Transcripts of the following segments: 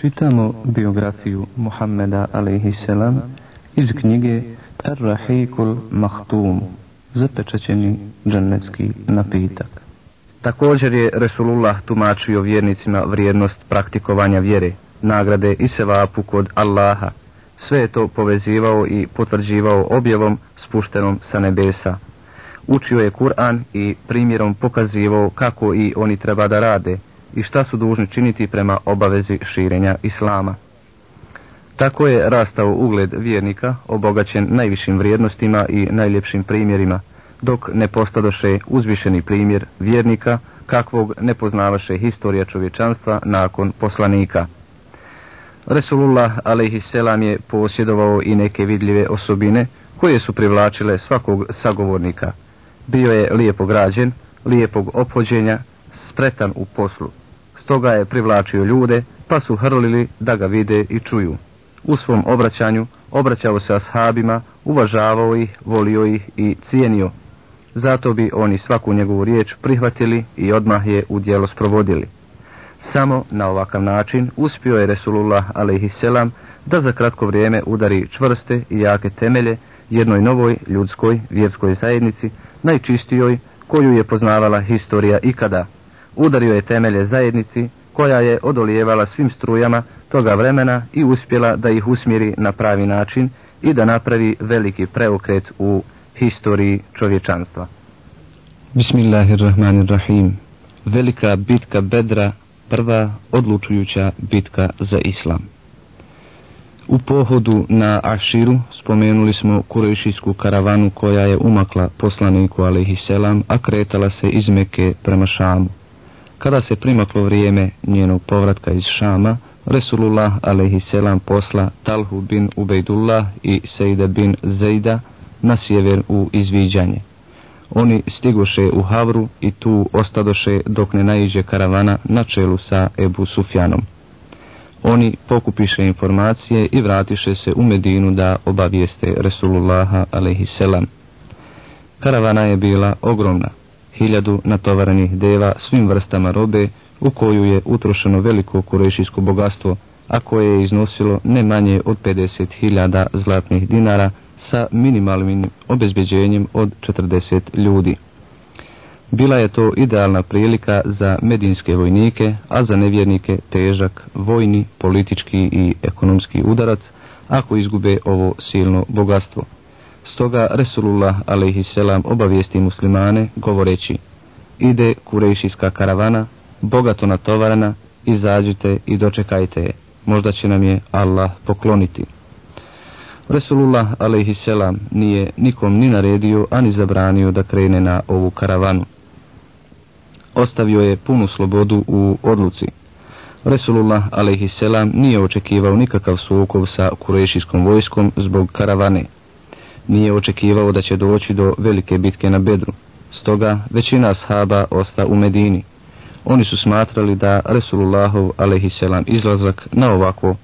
Čitamo biografiju Muhammeda a.s. iz knjige Ar-Rahikul Mahtum, zapečaćeni džennetski napitak. Također je Resulullah tumačio vjernicima vrijednost praktikovanja vjere, nagrade i sevapu kod Allaha. Sve je to povezivao i potvrđivao objavom spuštenom sa nebesa. Učio je Kur'an i primjerom pokazivao kako i oni treba da rade i šta su dužni činiti prema obavezi širenja Islama. Tako je rastao ugled vjernika, obogaćen najvišim vrijednostima i najljepšim primjerima, dok ne postadoše uzvišeni primjer vjernika, kakvog ne poznavaše historija čovječanstva nakon poslanika. Resulullah a.s. je posjedovao i neke vidljive osobine koje su privlačile svakog sagovornika. Bio je lijepo građen, lijepog ophođenja, spretan u poslu. Stoga je privlačio ljude, pa su hrlili da ga vide i čuju. U svom obraćanju obraćao se ashabima, uvažavao ih, volio ih i cijenio. Zato bi oni svaku njegovu riječ prihvatili i odmah je u djelo sprovodili. Samo na ovakav način uspio je Resulullah a.s. da za kratko vrijeme udari čvrste i jake temelje jednoj novoj ljudskoj vjerskoj zajednici, najčistijoj koju je poznavala historija ikada. Udario je temelje zajednici koja je odolijevala svim strujama toga vremena i uspjela da ih usmjeri na pravi način i da napravi veliki preokret u historiji čovječanstva. Bismillahirrahmanirrahim. Velika bitka Bedra, prva odlučujuća bitka za Islam. U pohodu na Aširu spomenuli smo kurešijsku karavanu koja je umakla poslaniku alaihisselam, a kretala se iz Meke prema Šamu. Kada se primaklo vrijeme njenog povratka iz Šama, Resulullah alaihisselam posla Talhu bin Ubejdullah i Sejda bin Zejda na sjever u izviđanje. Oni stigoše u Havru i tu ostadoše dok ne naiđe karavana na čelu sa Ebu Sufjanom. Oni pokupiše informacije i vratiše se u Medinu da obavijeste Resulullaha alaihisselam. Karavana je bila ogromna, hiljadu natovarenih deva svim vrstama robe u koju je utrošeno veliko kurešijsko bogatstvo, a koje je iznosilo ne manje od 50.000 zlatnih dinara sa minimalnim obezbeđenjem od 40 ljudi. Bila je to idealna prilika za medinske vojnike, a za nevjernike težak vojni, politički i ekonomski udarac ako izgube ovo silno bogatstvo. Stoga Resulullah a.s. obavijesti muslimane govoreći ide kurejšijska karavana, bogato natovarana, izađite i dočekajte je, možda će nam je Allah pokloniti. Resulullah a.s. nije nikom ni naredio, ani zabranio da krene na ovu karavanu. Ostavio je punu slobodu u odluci. Resulullah a.s. nije očekivao nikakav sukob sa kurešijskom vojskom zbog karavane. Nije očekivao da će doći do velike bitke na Bedru. Stoga većina ashaba osta u Medini. Oni su smatrali da Resulullahov a.s. izlazak na ovako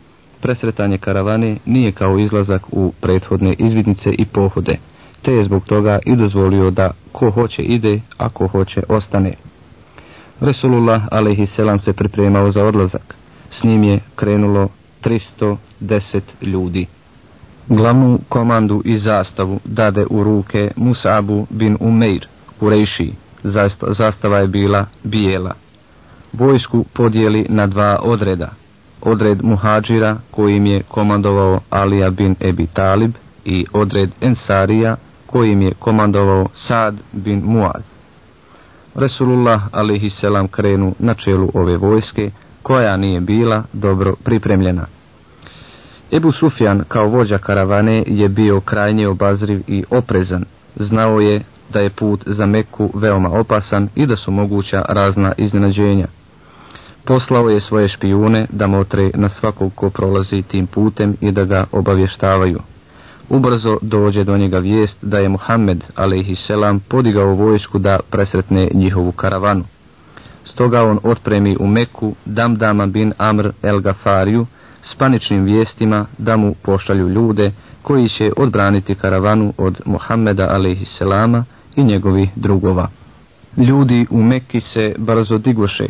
presretanje karavane nije kao izlazak u prethodne izvidnice i pohode, te je zbog toga i dozvolio da ko hoće ide, a ko hoće ostane. Resulullah a.s. se pripremao za odlazak. S njim je krenulo 310 ljudi. Glavnu komandu i zastavu dade u ruke Musabu bin Umeir u Rejši. Zastava je bila bijela. Vojsku podijeli na dva odreda. Odred muhađira kojim je komandovao Alija bin Ebi Talib i odred Ensarija kojim je komandovao Sad bin Muaz. Resulullah alaihisselam krenu na čelu ove vojske koja nije bila dobro pripremljena. Ebu Sufjan kao vođa karavane je bio krajnje obazriv i oprezan. Znao je da je put za Meku veoma opasan i da su moguća razna iznenađenja. Poslao je svoje špijune da motre na svakog ko prolazi tim putem i da ga obavještavaju. Ubrzo dođe do njega vijest da je Muhammed a.s. podigao vojsku da presretne njihovu karavanu. Stoga on otpremi u Meku Damdama bin Amr el Gafariju s paničnim vijestima da mu pošalju ljude koji će odbraniti karavanu od Muhammeda a.s. i njegovih drugova. Ljudi u Mekki se brzo digoše.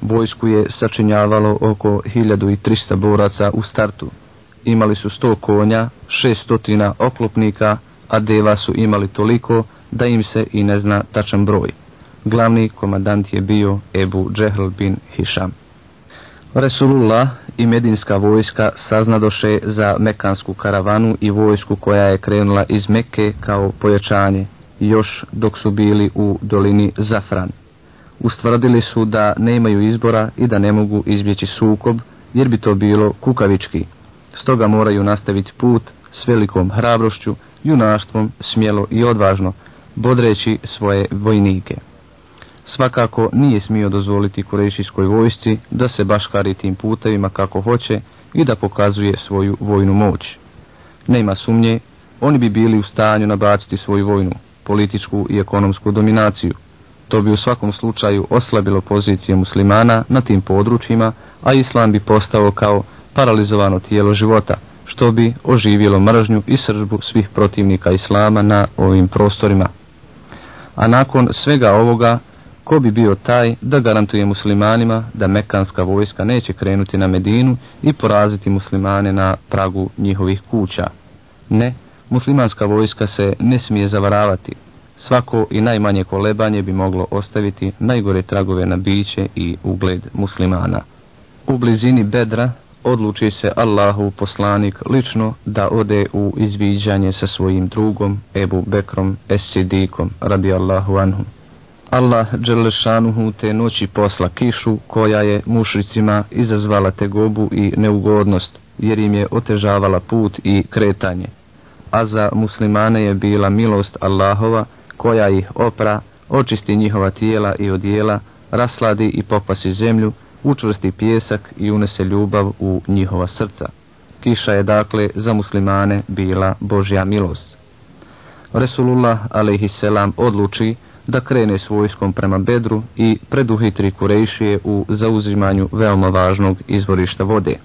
Vojsku je sačinjavalo oko 1300 boraca u startu. Imali su 100 konja, 600 oklopnika, a deva su imali toliko da im se i ne zna tačan broj. Glavni komandant je bio Ebu Džehl bin Hišam. Resulullah i Medinska vojska saznadoše za mekansku karavanu i vojsku koja je krenula iz Mekke kao pojačanje, još dok su bili u dolini Zafran. Ustvrdili su da nemaju izbora i da ne mogu izbjeći sukob, jer bi to bilo kukavički. Stoga moraju nastaviti put s velikom hrabrošću, junaštvom, smjelo i odvažno, bodreći svoje vojnike. Svakako nije smio dozvoliti kurešijskoj vojsci da se baškari tim putevima kako hoće i da pokazuje svoju vojnu moć. Nema sumnje, oni bi bili u stanju nabaciti svoju vojnu, političku i ekonomsku dominaciju. To bi u svakom slučaju oslabilo pozicije muslimana na tim područjima, a islam bi postao kao paralizovano tijelo života, što bi oživjelo mržnju i sržbu svih protivnika islama na ovim prostorima. A nakon svega ovoga, ko bi bio taj da garantuje muslimanima da mekanska vojska neće krenuti na Medinu i poraziti muslimane na pragu njihovih kuća? Ne, muslimanska vojska se ne smije zavaravati. Svako i najmanje kolebanje bi moglo ostaviti najgore tragove na biće i ugled muslimana. U blizini Bedra odluči se Allahu poslanik lično da ode u izviđanje sa svojim drugom Ebu Bekrom Esidikom radi Allahu anhu. Allah Đelešanuhu te noći posla kišu koja je mušricima izazvala tegobu i neugodnost jer im je otežavala put i kretanje. A za muslimane je bila milost Allahova koja ih opra, očisti njihova tijela i odijela, rasladi i pokvasi zemlju, učvrsti pjesak i unese ljubav u njihova srca. Kiša je dakle za muslimane bila Božja milost. Resulullah alaihisselam odluči da krene s vojskom prema Bedru i preduhitri Kurejšije u zauzimanju veoma važnog izvorišta vode.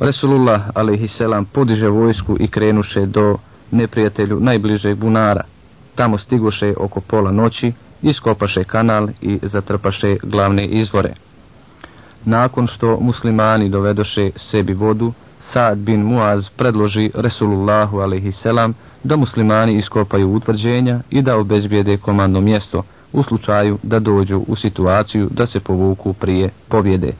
Resulullah alaihisselam podiže vojsku i krenuše do neprijatelju najbližeg bunara. Tamo stigoše oko pola noći, iskopaše kanal i zatrpaše glavne izvore. Nakon što muslimani dovedoše sebi vodu, Saad bin Muaz predloži Resulullahu alaihisselam da muslimani iskopaju utvrđenja i da obezbijede komandno mjesto u slučaju da dođu u situaciju da se povuku prije pobjede.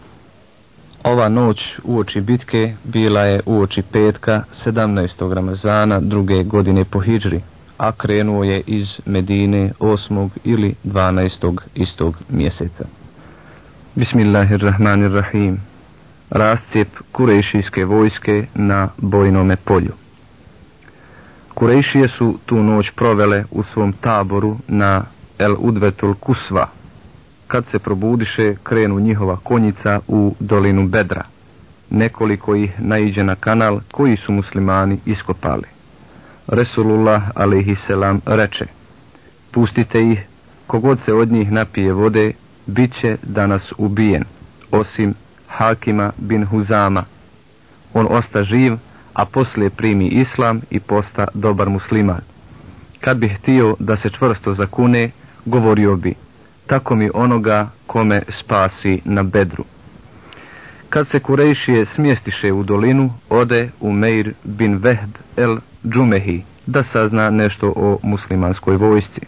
Ova noć uoči bitke bila je uoči petka 17. Ramazana druge godine po Hidžri, a krenuo je iz Medine 8. ili 12. istog mjeseca. Bismillahirrahmanirrahim. Rascijep kurešijske vojske na bojnome polju. Kurejšije su tu noć provele u svom taboru na El Udvetul Kusva. Kad se probudiše, krenu njihova konjica u dolinu Bedra. Nekoliko ih naiđe na kanal koji su muslimani iskopali. Resulullah alaihisselam reče, pustite ih, kogod se od njih napije vode, bit će danas ubijen, osim Hakima bin Huzama. On osta živ, a poslije primi islam i posta dobar musliman. Kad bi htio da se čvrsto zakune, govorio bi, tako mi onoga kome spasi na bedru. Kad se Kurejšije smjestiše u dolinu, ode u Meir bin Vehb el Džumehi da sazna nešto o muslimanskoj vojsci.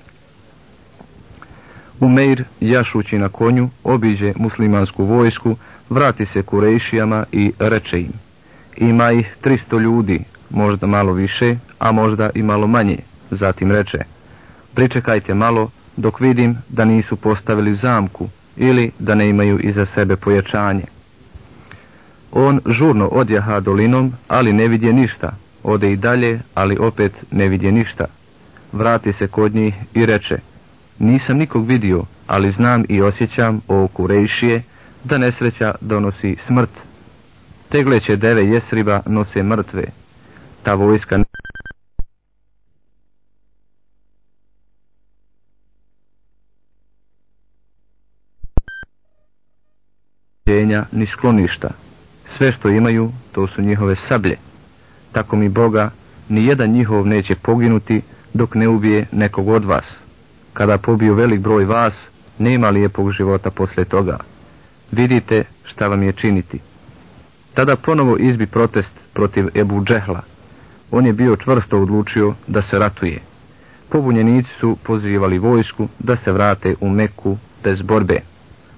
Umeir, jašući na konju, obiđe muslimansku vojsku, vrati se Kurejšijama i reče im. Ima ih 300 ljudi, možda malo više, a možda i malo manje. Zatim reče, pričekajte malo dok vidim da nisu postavili zamku ili da ne imaju iza sebe pojačanje. On žurno odjaha dolinom, ali ne vidje ništa. Ode i dalje, ali opet ne vidje ništa. Vrati se kod njih i reče, nisam nikog vidio, ali znam i osjećam o kurejšije da nesreća donosi smrt Tegleće deve jesriba nose mrtve. Ta vojska ni skloništa. Sve što imaju, to su njihove sablje. Tako mi Boga, ni jedan njihov neće poginuti dok ne ubije nekog od vas. Kada pobiju velik broj vas, nema lijepog života poslije toga. Vidite šta vam je činiti. Tada ponovo izbi protest protiv Ebu Džehla. On je bio čvrsto odlučio da se ratuje. Pobunjenici su pozivali vojsku da se vrate u Meku bez borbe.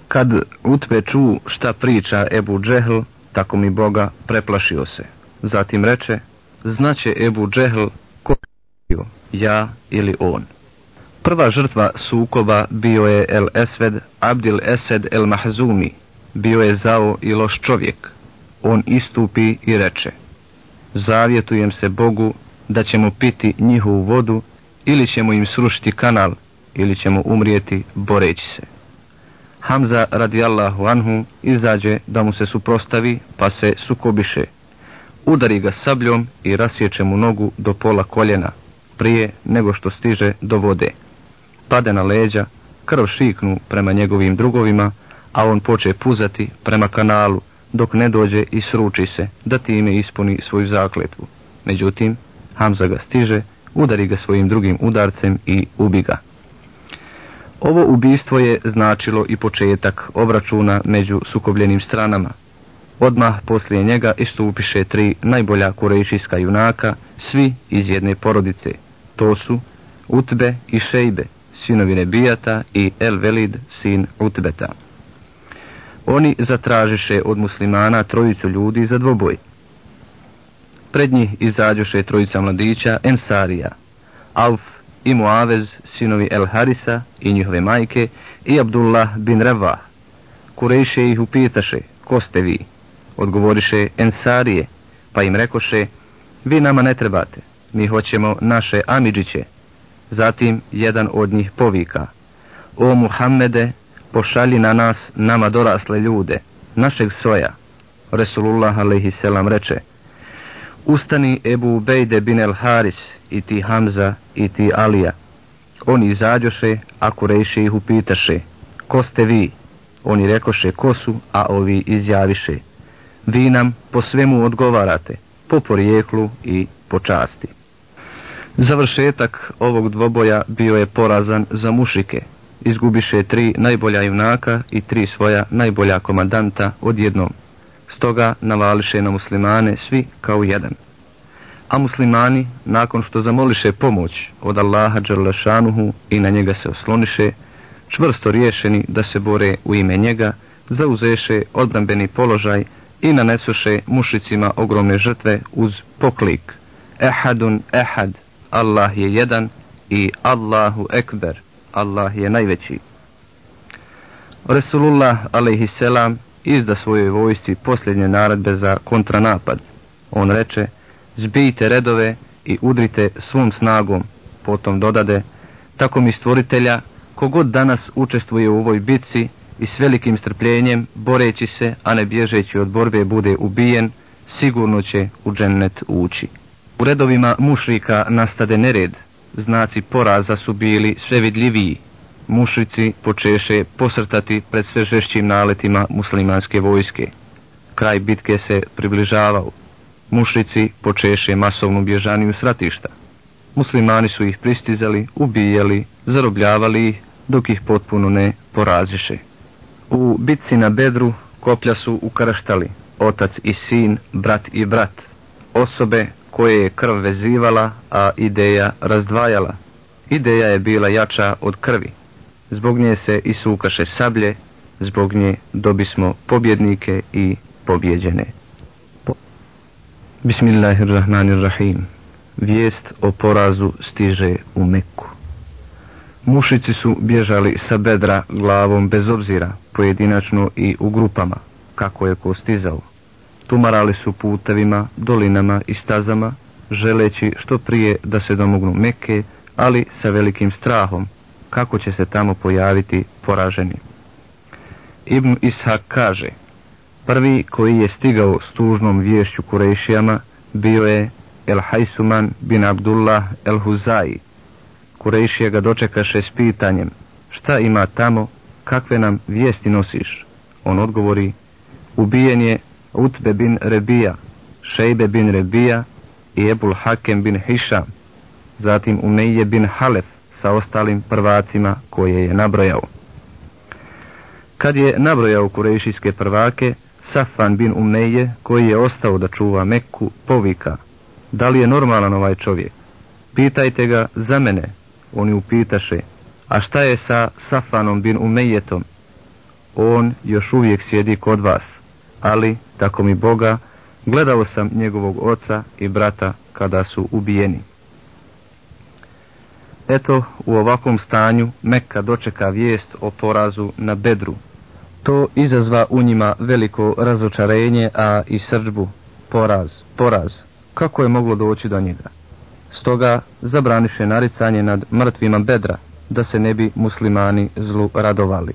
Kad Utbe ču šta priča Ebu Džehl, tako mi Boga preplašio se. Zatim reče, znaće Ebu Džehl ko ja ili on. Prva žrtva sukoba bio je El Esved Abdil Esed El Mahzumi, bio je zao i loš čovjek. On istupi i reče, zavjetujem se Bogu da ćemo piti njihovu vodu ili ćemo im srušiti kanal ili ćemo umrijeti boreći se. Hamza radijallahu anhu izađe da mu se suprostavi pa se sukobiše. Udari ga sabljom i rasječe mu nogu do pola koljena prije nego što stiže do vode. Pade na leđa, krv šiknu prema njegovim drugovima, a on poče puzati prema kanalu dok ne dođe i sruči se da time ispuni svoju zakletvu. Međutim, Hamza ga stiže, udari ga svojim drugim udarcem i ubi ga. Ovo ubijstvo je značilo i početak obračuna među sukobljenim stranama. Odmah poslije njega istupiše tri najbolja kurejšijska junaka, svi iz jedne porodice. To su Utbe i Šejbe, sinovi Nebijata i El Velid, sin Utbeta. Oni zatražiše od muslimana trojicu ljudi za dvoboj. Pred njih izađoše trojica mladića Ensarija, Auf i Muavez, sinovi El Harisa i njihove majke, i Abdullah bin Reva. Kurejše ih upitaše, ko ste vi? Odgovoriše Ensarije, pa im rekoše, vi nama ne trebate, mi hoćemo naše Amidžiće. Zatim jedan od njih povika, o Muhammede, pošalji na nas nama dorasle ljude, našeg soja. Resulullah a.s. reče, ustani Ebu Bejde bin el Haris, i ti Hamza, i ti Alija. Oni izađoše, a Kurejše ih upitaše, ko ste vi? Oni rekoše ko su, a ovi izjaviše. Vi nam po svemu odgovarate, po porijeklu i po časti. Završetak ovog dvoboja bio je porazan za mušike. Izgubiše tri najbolja junaka i tri svoja najbolja komandanta odjednom. Stoga navališe na muslimane svi kao jedan a muslimani, nakon što zamoliše pomoć od Allaha Đerlešanuhu i na njega se osloniše, čvrsto riješeni da se bore u ime njega, zauzeše odbrambeni položaj i nanesuše mušicima ogromne žrtve uz poklik Ehadun ehad, Allah je jedan i Allahu ekber, Allah je najveći. Resulullah a.s. izda svojoj vojsci posljednje naredbe za kontranapad. On reče, zbijte redove i udrite svom snagom, potom dodade, tako mi stvoritelja, kogod danas učestvuje u ovoj bitci i s velikim strpljenjem, boreći se, a ne bježeći od borbe, bude ubijen, sigurno će u džennet ući. U redovima mušrika nastade nered, znaci poraza su bili sve vidljiviji. Mušrici počeše posrtati pred sve žešćim naletima muslimanske vojske. Kraj bitke se približavao mušrici počeše masovnu bježaniju sratišta. Muslimani su ih pristizali, ubijali, zarobljavali ih, dok ih potpuno ne poraziše. U bitci na Bedru koplja su ukaraštali, otac i sin, brat i brat, osobe koje je krv vezivala, a ideja razdvajala. Ideja je bila jača od krvi. Zbog nje se isukaše sablje, zbog nje dobismo pobjednike i pobjeđene. Bismillahirrahmanirrahim. Vijest o porazu stiže u Meku. Mušici su bježali sa bedra glavom bez obzira, pojedinačno i u grupama, kako je ko stizao. Tumarali su putevima, dolinama i stazama, želeći što prije da se domognu Meke, ali sa velikim strahom, kako će se tamo pojaviti poraženi. Ibn Ishak kaže, Prvi koji je stigao s tužnom vješću Kurešijama bio je El Hajsuman bin Abdullah El Huzai. Kurešija ga dočekaše s pitanjem šta ima tamo, kakve nam vijesti nosiš? On odgovori ubijen je Utbe bin Rebija, Šejbe bin Rebija i Ebul Hakem bin Hišam, zatim Umeije bin Halef sa ostalim prvacima koje je nabrojao. Kad je nabrojao kurešijske prvake, Safan bin Umeje, koji je ostao da čuva Mekku, povika, da li je normalan ovaj čovjek? Pitajte ga za mene, oni upitaše, a šta je sa Safanom bin Umejetom? On još uvijek sjedi kod vas, ali, tako mi Boga, gledao sam njegovog oca i brata kada su ubijeni. Eto, u ovakvom stanju Mekka dočeka vijest o porazu na Bedru. To izazva u njima veliko razočarenje, a i srđbu. Poraz, poraz. Kako je moglo doći do njega? Stoga zabraniše naricanje nad mrtvima Bedra, da se ne bi muslimani zlu radovali.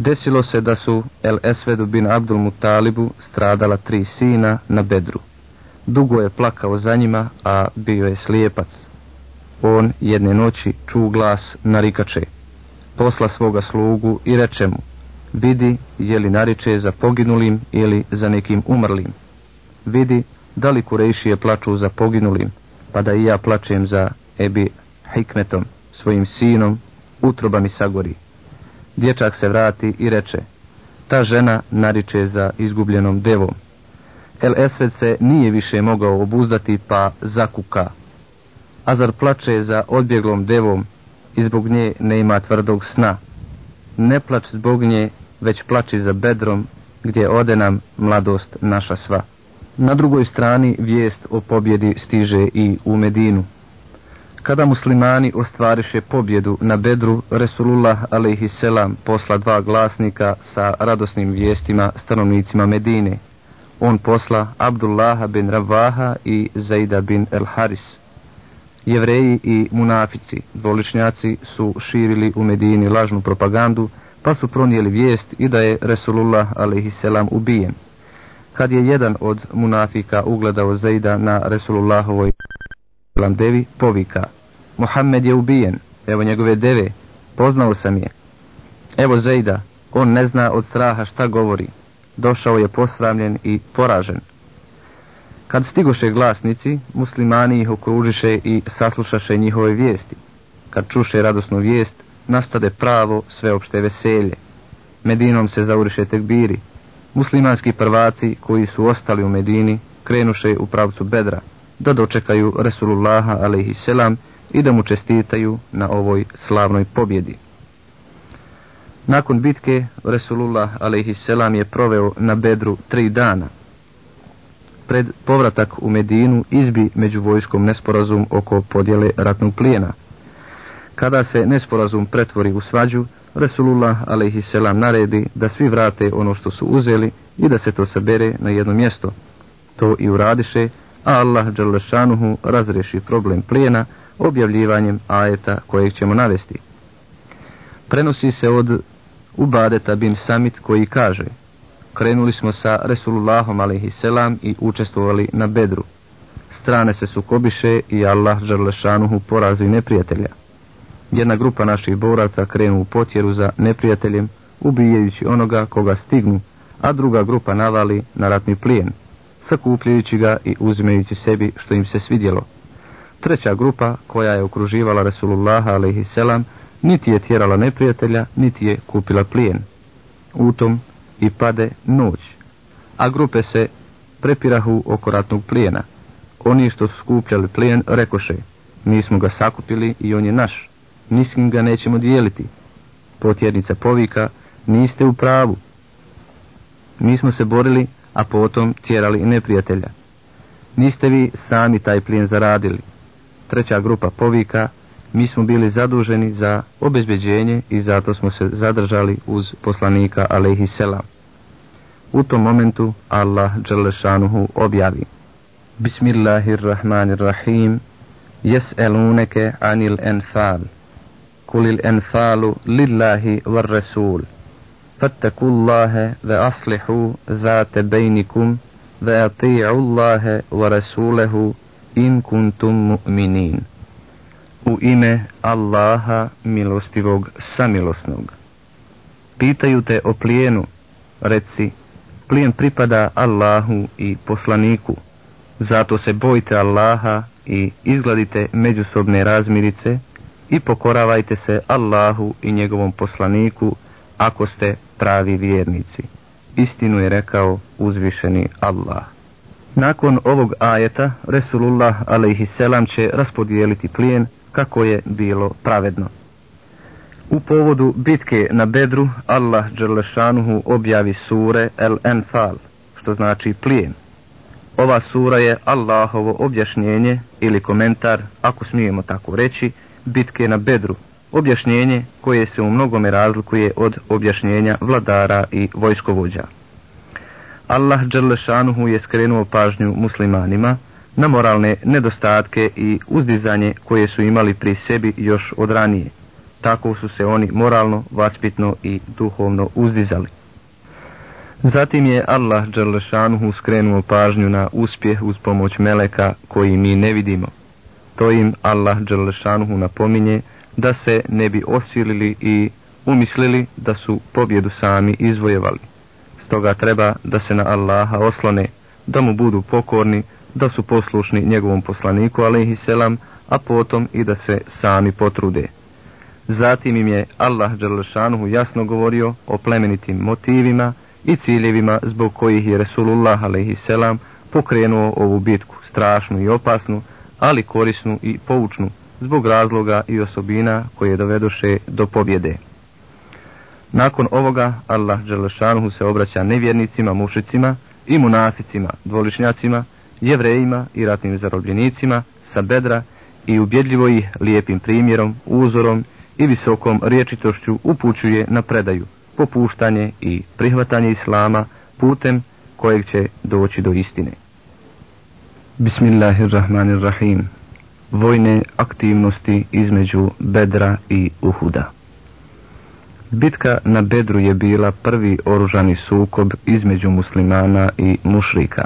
Desilo se da su El Esvedu bin Abdul Mutalibu stradala tri sina na Bedru. Dugo je plakao za njima, a bio je slijepac. On jedne noći ču glas narikače. Posla svoga slugu i reče mu, vidi je li nariče za poginulim ili za nekim umrlim. Vidi da li kurejšije plaču za poginulim, pa da i ja plačem za Ebi Hikmetom, svojim sinom, utroba mi sagori. Dječak se vrati i reče, ta žena nariče za izgubljenom devom. El Esved se nije više mogao obuzdati pa zakuka. Azar plače za odbjeglom devom i zbog nje ne ima tvrdog sna. Ne plač zbog nje, već plači za bedrom gdje ode nam mladost naša sva. Na drugoj strani vijest o pobjedi stiže i u Medinu. Kada muslimani ostvariše pobjedu na Bedru, Resulullah a.s. posla dva glasnika sa radosnim vijestima stanovnicima Medine. On posla Abdullaha bin Ravaha i Zaida bin El Haris. Jevreji i munafici, dvoličnjaci, su širili u Medini lažnu propagandu, pa su pronijeli vijest i da je Resulullah a.s. ubijen. Kad je jedan od munafika ugledao Zaida na Resulullahovoj devi, povika. Mohamed je ubijen, evo njegove deve, poznao sam je. Evo Zejda, on ne zna od straha šta govori. Došao je posramljen i poražen. Kad stigoše glasnici, muslimani ih okružiše i saslušaše njihove vijesti. Kad čuše radosnu vijest, nastade pravo sveopšte veselje. Medinom se zauriše tekbiri. Muslimanski prvaci koji su ostali u Medini krenuše u pravcu Bedra, da dočekaju Resulullaha a.s. i da mu čestitaju na ovoj slavnoj pobjedi. Nakon bitke Resulullah a.s. je proveo na Bedru tri dana. Pred povratak u Medinu izbi među vojskom nesporazum oko podjele ratnog plijena. Kada se nesporazum pretvori u svađu, Resulullah a.s. naredi da svi vrate ono što su uzeli i da se to sabere na jedno mjesto. To i uradiše, a Allah Đalešanuhu razreši problem plijena objavljivanjem ajeta kojeg ćemo navesti. Prenosi se od Ubadeta bin Samit koji kaže Krenuli smo sa Resulullahom a.s. i učestvovali na bedru. Strane se sukobiše i Allah Đalešanuhu porazi neprijatelja. Jedna grupa naših boraca krenu u potjeru za neprijateljem, ubijajući onoga koga stignu, a druga grupa navali na ratni plijen, sakupljajući ga i uzimajući sebi što im se svidjelo. Treća grupa, koja je okruživala Resulullaha a.s. niti je tjerala neprijatelja, niti je kupila plijen. U tom i pade noć, a grupe se prepirahu oko ratnog plijena. Oni što su skupljali plijen rekoše, mi smo ga sakupili i on je naš, niskim ga nećemo dijeliti. Potjernica povika, niste u pravu. Mi smo se borili, a potom tjerali neprijatelja. Niste vi sami taj plijen zaradili. Treća grupa povika, mi smo bili zaduženi za obezbeđenje i zato smo se zadržali uz poslanika alaihi selam. U tom momentu Allah Đalešanuhu objavi. Bismillahirrahmanirrahim. Jes'eluneke anil enfal. Kulil enfalu lillahi var. فاتقوا الله وأصلحوا ذات بينكم وأطيعوا الله ورسوله in kuntum mu'minin. U ime Allaha milostivog samilosnog. Pitaju te o plijenu, reci, plijen pripada Allahu i poslaniku, zato se bojte Allaha i izgladite međusobne razmirice i pokoravajte se Allahu i njegovom poslaniku, ako ste pravi vjernici. Istinu je rekao uzvišeni Allah. Nakon ovog ajeta Resulullah alaihisselam će raspodijeliti plijen kako je bilo pravedno. U povodu bitke na Bedru Allah Đerlešanuhu objavi sure El Enfal, što znači plijen. Ova sura je Allahovo objašnjenje ili komentar, ako smijemo tako reći, bitke na Bedru, objašnjenje koje se u mnogome razlikuje od objašnjenja vladara i vojskovođa. Allah Đerlešanuhu je skrenuo pažnju muslimanima na moralne nedostatke i uzdizanje koje su imali pri sebi još od ranije. Tako su se oni moralno, vaspitno i duhovno uzdizali. Zatim je Allah Đerlešanuhu skrenuo pažnju na uspjeh uz pomoć meleka koji mi ne vidimo. To im Allah Đerlešanuhu napominje da se ne bi osilili i umislili da su pobjedu sami izvojevali. Stoga treba da se na Allaha oslone, da mu budu pokorni, da su poslušni njegovom poslaniku, selam, a potom i da se sami potrude. Zatim im je Allah Đerlešanuhu jasno govorio o plemenitim motivima i ciljevima zbog kojih je Resulullah selam pokrenuo ovu bitku, strašnu i opasnu, ali korisnu i poučnu, zbog razloga i osobina koje dovedoše do pobjede. Nakon ovoga Allah Đelešanuhu se obraća nevjernicima, mušicima i munaficima, dvolišnjacima, jevrejima i ratnim zarobljenicima sa bedra i ubjedljivo ih lijepim primjerom, uzorom i visokom riječitošću upućuje na predaju, popuštanje i prihvatanje Islama putem kojeg će doći do istine. Bismillahirrahmanirrahim vojne aktivnosti između Bedra i Uhuda. Bitka na Bedru je bila prvi oružani sukob između muslimana i mušrika.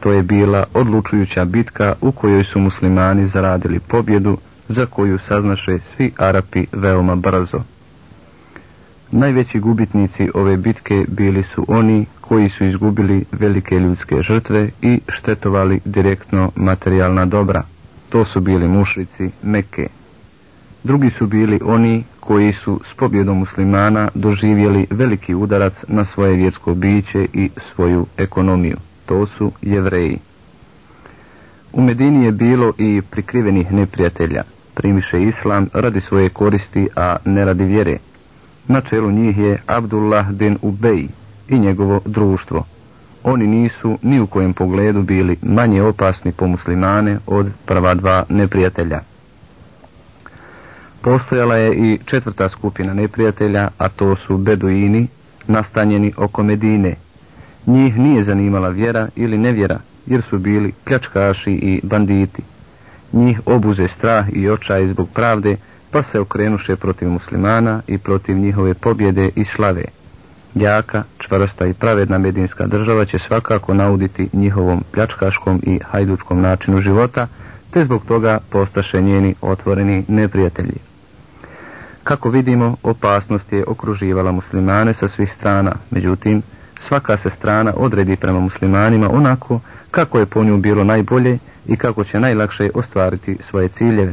To je bila odlučujuća bitka u kojoj su muslimani zaradili pobjedu za koju saznaše svi Arapi veoma brzo. Najveći gubitnici ove bitke bili su oni koji su izgubili velike ljudske žrtve i štetovali direktno materijalna dobra. To su bili mušrici Mekke. Drugi su bili oni koji su s pobjedom muslimana doživjeli veliki udarac na svoje vjersko biće i svoju ekonomiju. To su jevreji. U Medini je bilo i prikrivenih neprijatelja. Primiše islam radi svoje koristi, a ne radi vjere. Na čelu njih je Abdullah bin Ubej i njegovo društvo oni nisu ni u kojem pogledu bili manje opasni po muslimane od prva dva neprijatelja. Postojala je i četvrta skupina neprijatelja, a to su beduini, nastanjeni oko Medine. Njih nije zanimala vjera ili nevjera, jer su bili pljačkaši i banditi. Njih obuze strah i očaj zbog pravde, pa se okrenuše protiv muslimana i protiv njihove pobjede i slave. Jaka, čvrsta i pravedna medinska država će svakako nauditi njihovom pljačkaškom i hajdučkom načinu života, te zbog toga postaše njeni otvoreni neprijatelji. Kako vidimo, opasnost je okruživala muslimane sa svih strana, međutim, svaka se strana odredi prema muslimanima onako kako je po nju bilo najbolje i kako će najlakše ostvariti svoje ciljeve.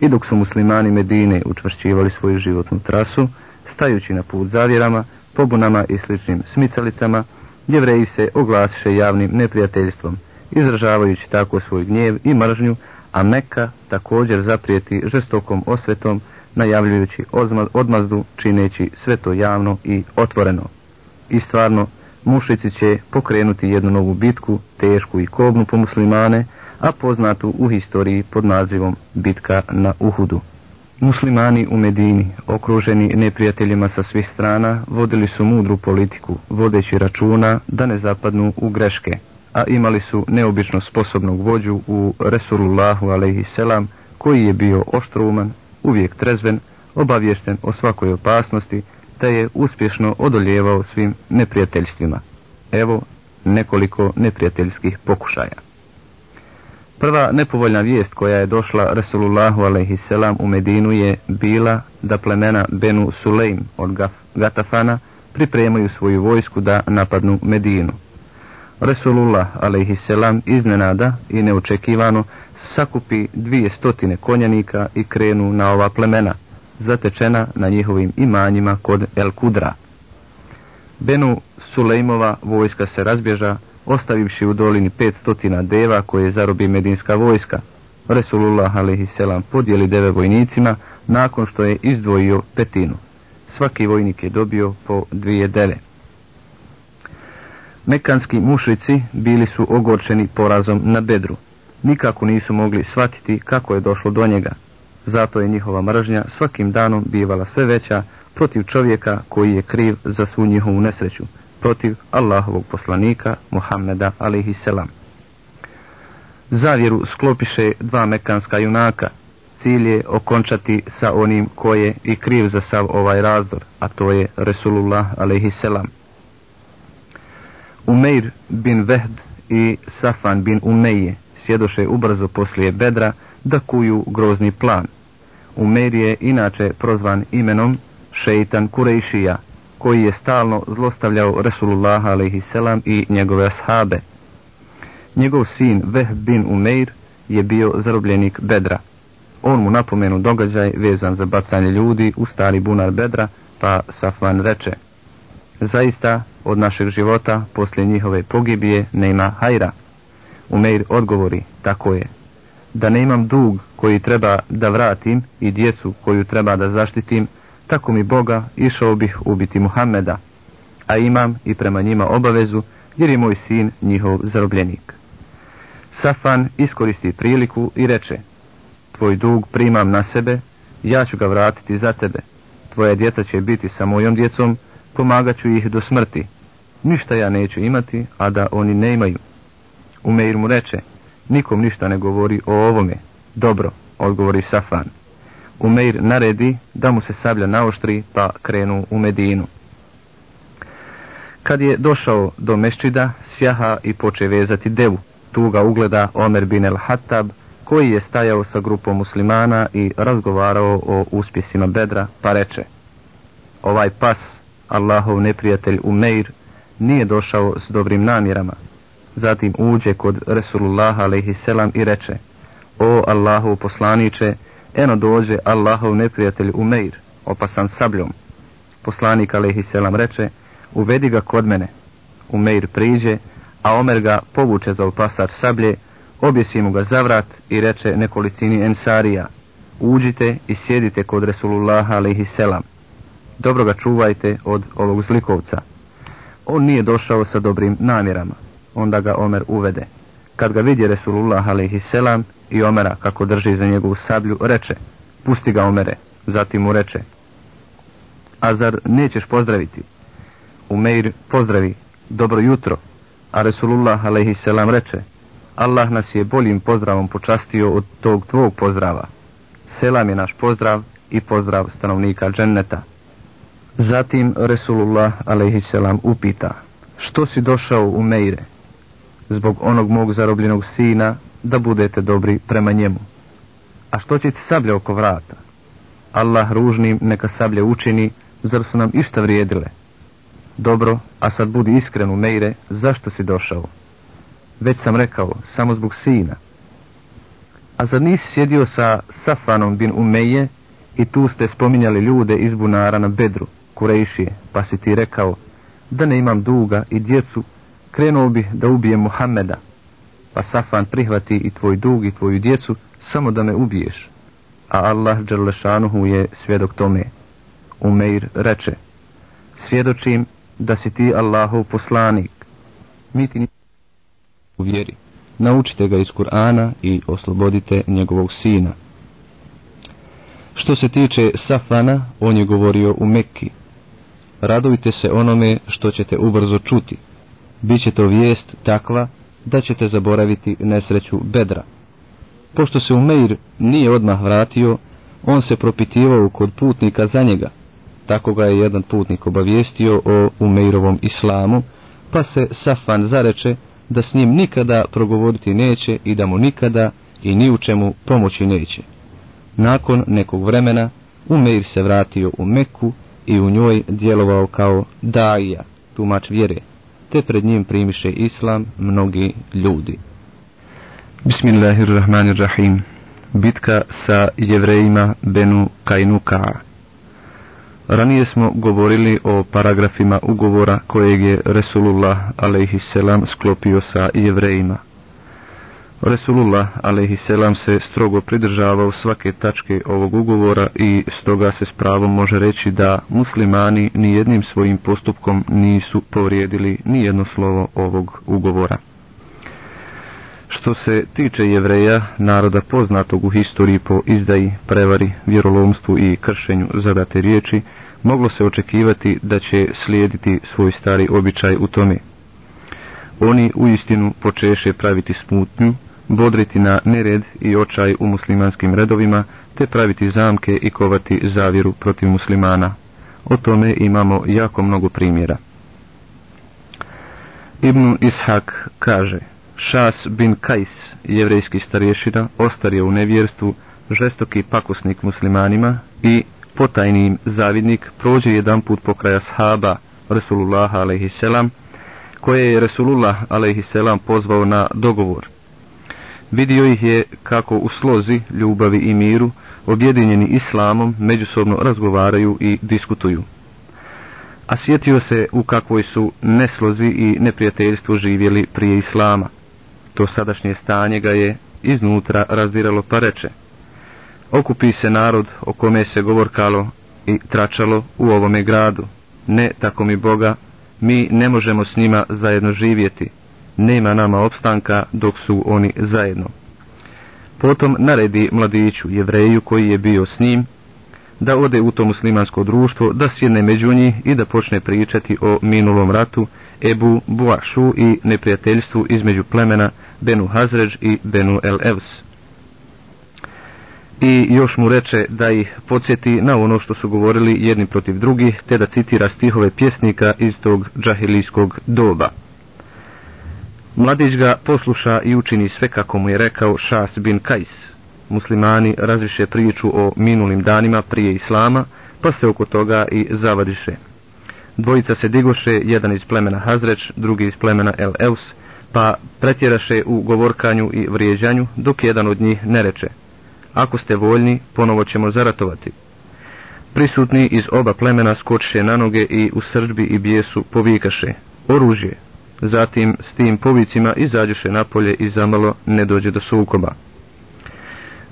I dok su muslimani Medine učvršćivali svoju životnu trasu, stajući na put zavjerama, pobunama i sličnim smicalicama, jevreji se oglasiše javnim neprijateljstvom, izražavajući tako svoj gnjev i mržnju, a Meka također zaprijeti žestokom osvetom, najavljujući odmazdu, čineći sve to javno i otvoreno. I stvarno, mušici će pokrenuti jednu novu bitku, tešku i kobnu po muslimane, a poznatu u historiji pod nazivom Bitka na Uhudu. Muslimani u Medini, okruženi neprijateljima sa svih strana, vodili su mudru politiku, vodeći računa da ne zapadnu u greške, a imali su neobično sposobnog vođu u Resulullahu selam, koji je bio oštruman, uvijek trezven, obavješten o svakoj opasnosti, te je uspješno odoljevao svim neprijateljstvima. Evo nekoliko neprijateljskih pokušaja. Prva nepovoljna vijest koja je došla Resulullahu a.s. u Medinu je bila da plemena Benu Sulejm od Gatafana pripremaju svoju vojsku da napadnu Medinu. Resulullah a.s. iznenada i neočekivano sakupi dvije stotine konjanika i krenu na ova plemena, zatečena na njihovim imanjima kod El Kudra. Benu Sulejmova vojska se razbježa, ostavivši u dolini 500 deva koje zarobi medinska vojska. Resulullah a.s. podijeli deve vojnicima nakon što je izdvojio petinu. Svaki vojnik je dobio po dvije deve. Mekanski mušrici bili su ogorčeni porazom na bedru. Nikako nisu mogli shvatiti kako je došlo do njega. Zato je njihova mržnja svakim danom bivala sve veća protiv čovjeka koji je kriv za svu njihovu nesreću, protiv Allahovog poslanika Muhammeda a.s. Zavjeru sklopiše dva mekanska junaka. Cilj je okončati sa onim koje i kriv za sav ovaj razdor, a to je Resulullah a.s. Umeir bin Vehd i Safan bin Umeje sjedoše ubrzo poslije bedra da kuju grozni plan. Umeir je inače prozvan imenom šeitan Kurejšija, koji je stalno zlostavljao Resulullah a.s. i njegove ashabe. Njegov sin Veh bin Umeir je bio zarobljenik Bedra. On mu napomenu događaj vezan za bacanje ljudi u stari bunar Bedra, pa Safvan reče Zaista, od našeg života, poslije njihove pogibije, nema hajra. Umeir odgovori, tako je. Da ne imam dug koji treba da vratim i djecu koju treba da zaštitim, tako mi Boga išao bih ubiti Muhammeda, a imam i prema njima obavezu jer je moj sin njihov zarobljenik. Safan iskoristi priliku i reče, tvoj dug primam na sebe, ja ću ga vratiti za tebe. Tvoja djeca će biti sa mojom djecom, pomagat ću ih do smrti. Ništa ja neću imati, a da oni ne imaju. Umeir mu reče, nikom ništa ne govori o ovome. Dobro, odgovori Safan. Umeir naredi da mu se sablja naoštri pa krenu u Medinu. Kad je došao do Meščida, sjaha i poče vezati devu. Tu ga ugleda Omer bin el Hattab, koji je stajao sa grupom muslimana i razgovarao o uspjesima bedra, pa reče Ovaj pas, Allahov neprijatelj Umeir, nije došao s dobrim namjerama. Zatim uđe kod Resulullah a.s. i reče O Allahov poslaniče, eno dođe Allahov neprijatelj Umeir, opasan sabljom. Poslanik a.s. reče, uvedi ga kod mene. Umeir priđe, a Omer ga povuče za opasač sablje, objesi mu ga zavrat i reče nekolicini ensarija, uđite i sjedite kod Resulullaha a.s. Dobro ga čuvajte od ovog zlikovca. On nije došao sa dobrim namjerama. Onda ga Omer uvede. Kad ga vidi Resulullah a.s. i Omera kako drži za njegovu sablju, reče, pusti ga Omere. Zatim mu reče, a zar nećeš pozdraviti? Umeir pozdravi, dobro jutro, a Resulullah a.s. reče, Allah nas je boljim pozdravom počastio od tog tvog pozdrava. Selam je naš pozdrav i pozdrav stanovnika dženneta. Zatim Resulullah a.s. upita, što si došao u Meire? Zbog onog mog zarobljenog sina, da budete dobri prema njemu. A što će ti sablje oko vrata? Allah ružnim neka sablje učini, zar su nam išta vrijedile? Dobro, a sad budi iskren u Meire, zašto si došao? Već sam rekao, samo zbog sina. A zar nisi sjedio sa Safanom bin Umeje i tu ste spominjali ljude iz bunara na bedru, Kurejšije, pa si ti rekao, da ne imam duga i djecu, krenuo bih da ubijem Muhammeda, pa Safan prihvati i tvoj dug i tvoju djecu, samo da me ubiješ. A Allah Đerlešanuhu je svjedok tome. Umeir reče, svjedočim da si ti Allahov poslanik. Mi ti u vjeri. Naučite ga iz Kur'ana i oslobodite njegovog sina. Što se tiče Safana, on je govorio u Mekki. Radujte se onome što ćete ubrzo čuti. Biće to vijest takva da ćete zaboraviti nesreću bedra. Pošto se Umeir nije odmah vratio, on se propitivao kod putnika za njega. Tako ga je jedan putnik obavijestio o Umeirovom islamu, pa se Safan zareče da s njim nikada progovoriti neće i da mu nikada i ni u čemu pomoći neće. Nakon nekog vremena Umeir se vratio u Meku i u njoj djelovao kao daija, tumač vjere, te pred njim primiše islam mnogi ljudi. Bismillahirrahmanirrahim. Bitka sa jevrejima Benu Kainuka. Ranije smo govorili o paragrafima ugovora kojeg je Resulullah a.s. sklopio sa jevrejima. Resulullah a.s. se strogo pridržavao svake tačke ovog ugovora i stoga se s pravom može reći da muslimani nijednim svojim postupkom nisu povrijedili ni jedno slovo ovog ugovora. Što se tiče jevreja, naroda poznatog u historiji po izdaji, prevari, vjerolomstvu i kršenju zadate riječi, moglo se očekivati da će slijediti svoj stari običaj u tome. Oni u istinu počeše praviti smutnju, bodriti na nered i očaj u muslimanskim redovima, te praviti zamke i kovati zavjeru protiv muslimana. O tome imamo jako mnogo primjera. Ibn Ishak kaže, Šas bin Kajs, jevrejski starješina, ostario u nevjerstvu, žestoki pakusnik muslimanima i potajni zavidnik prođe jedan put pokraja shaba Resulullah a.s. koje je Resulullah a.s. pozvao na dogovor. Vidio ih je kako u slozi, ljubavi i miru, objedinjeni islamom, međusobno razgovaraju i diskutuju. A sjetio se u kakvoj su neslozi i neprijateljstvo živjeli prije islama. To sadašnje stanje ga je iznutra razdiralo pa reče. Okupi se narod o kome se govorkalo i tračalo u ovome gradu. Ne, tako mi Boga, mi ne možemo s njima zajedno živjeti. Nema nama opstanka dok su oni zajedno. Potom naredi mladiću, jevreju koji je bio s njim, da ode u to muslimansko društvo, da sjedne među njih i da počne pričati o minulom ratu, Ebu Buašu i neprijateljstvu između plemena Benu Hazređ i Benu El Evs. I još mu reče da ih podsjeti na ono što su govorili jedni protiv drugih, te da citira stihove pjesnika iz tog džahilijskog doba. Mladić ga posluša i učini sve kako mu je rekao Šas bin Kajs. Muslimani razviše priču o minulim danima prije Islama, pa se oko toga i zavadiše. Dvojica se digoše, jedan iz plemena Hazreć, drugi iz plemena El Eus, pa pretjeraše u govorkanju i vrijeđanju, dok jedan od njih ne reče. Ako ste voljni, ponovo ćemo zaratovati. Prisutni iz oba plemena skočiše na noge i u srđbi i bijesu povikaše. Oružje. Zatim s tim povicima izađuše napolje i zamalo ne dođe do sukoba.